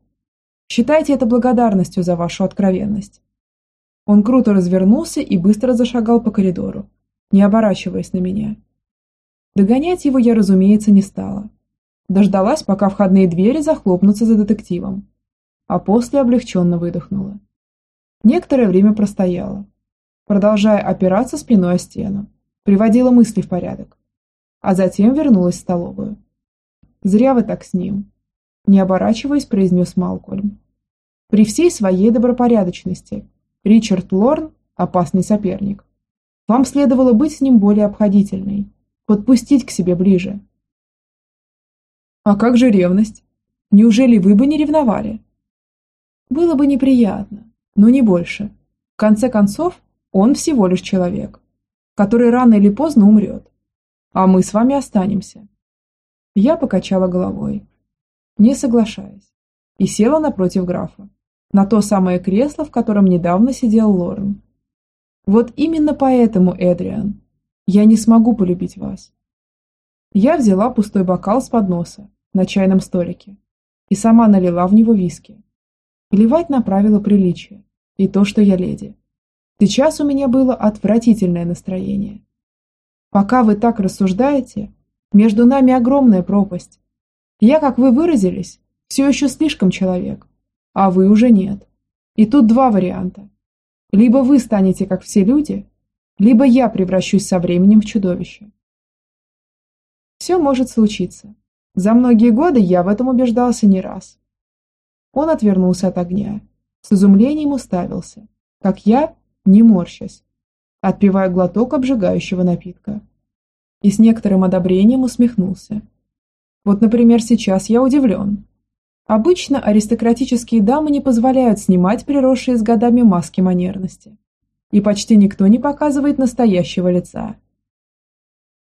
Считайте это благодарностью за вашу откровенность. Он круто развернулся и быстро зашагал по коридору, не оборачиваясь на меня. Догонять его я, разумеется, не стала. Дождалась, пока входные двери захлопнутся за детективом, а после облегченно выдохнула. Некоторое время простояла, продолжая опираться спиной о стену, приводила мысли в порядок, а затем вернулась в столовую. Зря вы так с ним. Не оборачиваясь, произнес Малкольм. При всей своей добропорядочности Ричард Лорн – опасный соперник. Вам следовало быть с ним более обходительной, подпустить к себе ближе. А как же ревность? Неужели вы бы не ревновали? Было бы неприятно, но не больше. В конце концов, он всего лишь человек, который рано или поздно умрет. А мы с вами останемся. Я покачала головой, не соглашаясь, и села напротив графа, на то самое кресло, в котором недавно сидел Лорен. Вот именно поэтому, Эдриан, я не смогу полюбить вас. Я взяла пустой бокал с подноса на чайном столике и сама налила в него виски. Плевать на правила приличия и то, что я леди. Сейчас у меня было отвратительное настроение. Пока вы так рассуждаете, между нами огромная пропасть. Я, как вы выразились, все еще слишком человек, а вы уже нет. И тут два варианта. Либо вы станете как все люди, либо я превращусь со временем в чудовище. Все может случиться. За многие годы я в этом убеждался не раз. Он отвернулся от огня, с изумлением уставился, как я, не морщась, отпивая глоток обжигающего напитка и с некоторым одобрением усмехнулся. Вот, например, сейчас я удивлен. Обычно аристократические дамы не позволяют снимать приросшие с годами маски манерности. И почти никто не показывает настоящего лица.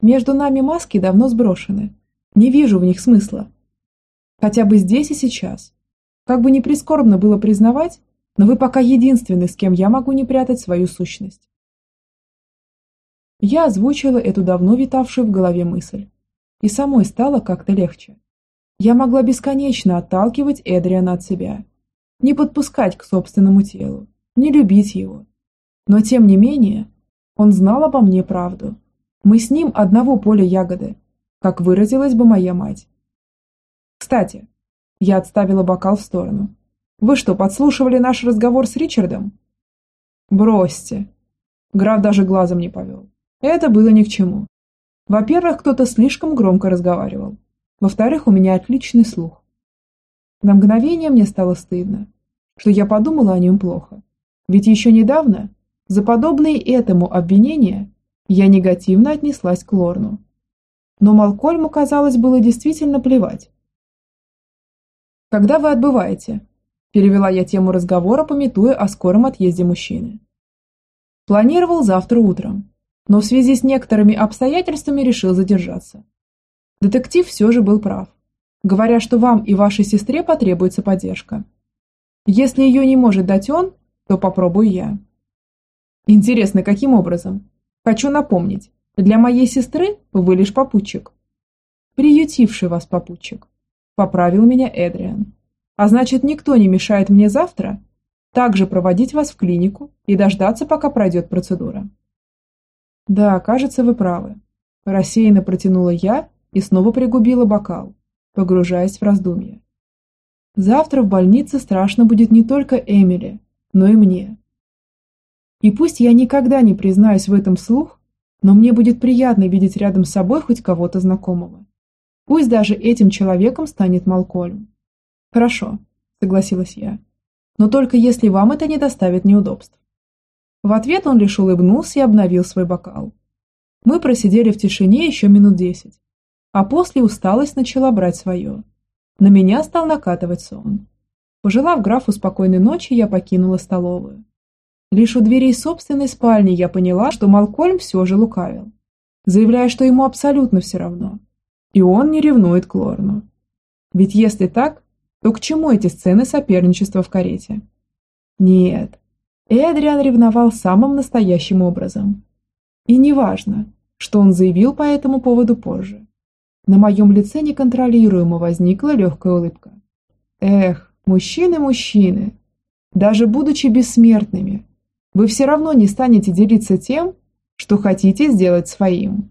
Между нами маски давно сброшены. Не вижу в них смысла. Хотя бы здесь и сейчас. Как бы ни прискорбно было признавать, но вы пока единственный, с кем я могу не прятать свою сущность. Я озвучила эту давно витавшую в голове мысль. И самой стало как-то легче. Я могла бесконечно отталкивать Эдриана от себя. Не подпускать к собственному телу, не любить его. Но тем не менее, Он знал обо мне правду. Мы с ним одного поля ягоды, как выразилась бы моя мать. Кстати, я отставила бокал в сторону. Вы что, подслушивали наш разговор с Ричардом? Бросьте. Граф даже глазом не повел. Это было ни к чему. Во-первых, кто-то слишком громко разговаривал. Во-вторых, у меня отличный слух. На мгновение мне стало стыдно, что я подумала о нем плохо. Ведь еще недавно, за подобные этому обвинения, я негативно отнеслась к Лорну. Но Малкольму, казалось, было действительно плевать. «Когда вы отбываете?» – перевела я тему разговора, пометуя о скором отъезде мужчины. Планировал завтра утром, но в связи с некоторыми обстоятельствами решил задержаться. Детектив все же был прав, говоря, что вам и вашей сестре потребуется поддержка. Если ее не может дать он, то попробую я. Интересно, каким образом? Хочу напомнить, для моей сестры вы лишь попутчик. Приютивший вас попутчик. Поправил меня Эдриан. А значит, никто не мешает мне завтра также проводить вас в клинику и дождаться, пока пройдет процедура. Да, кажется, вы правы. Рассеянно протянула я и снова пригубила бокал, погружаясь в раздумья. Завтра в больнице страшно будет не только Эмили, но и мне. И пусть я никогда не признаюсь в этом вслух, но мне будет приятно видеть рядом с собой хоть кого-то знакомого. Пусть даже этим человеком станет Малкольм. Хорошо, согласилась я. Но только если вам это не доставит неудобств. В ответ он лишь улыбнулся и обновил свой бокал. Мы просидели в тишине еще минут десять, а после усталость начала брать свое. На меня стал накатывать сон. Пожелав графу спокойной ночи, я покинула столовую. Лишь у дверей собственной спальни я поняла, что Малкольм все же лукавил, заявляя, что ему абсолютно все равно, и он не ревнует к Лорну. Ведь если так, то к чему эти сцены соперничества в карете? Нет, Эдриан ревновал самым настоящим образом. И неважно, что он заявил по этому поводу позже. На моем лице неконтролируемо возникла легкая улыбка. Эх, мужчины, мужчины, даже будучи бессмертными, вы все равно не станете делиться тем, что хотите сделать своим.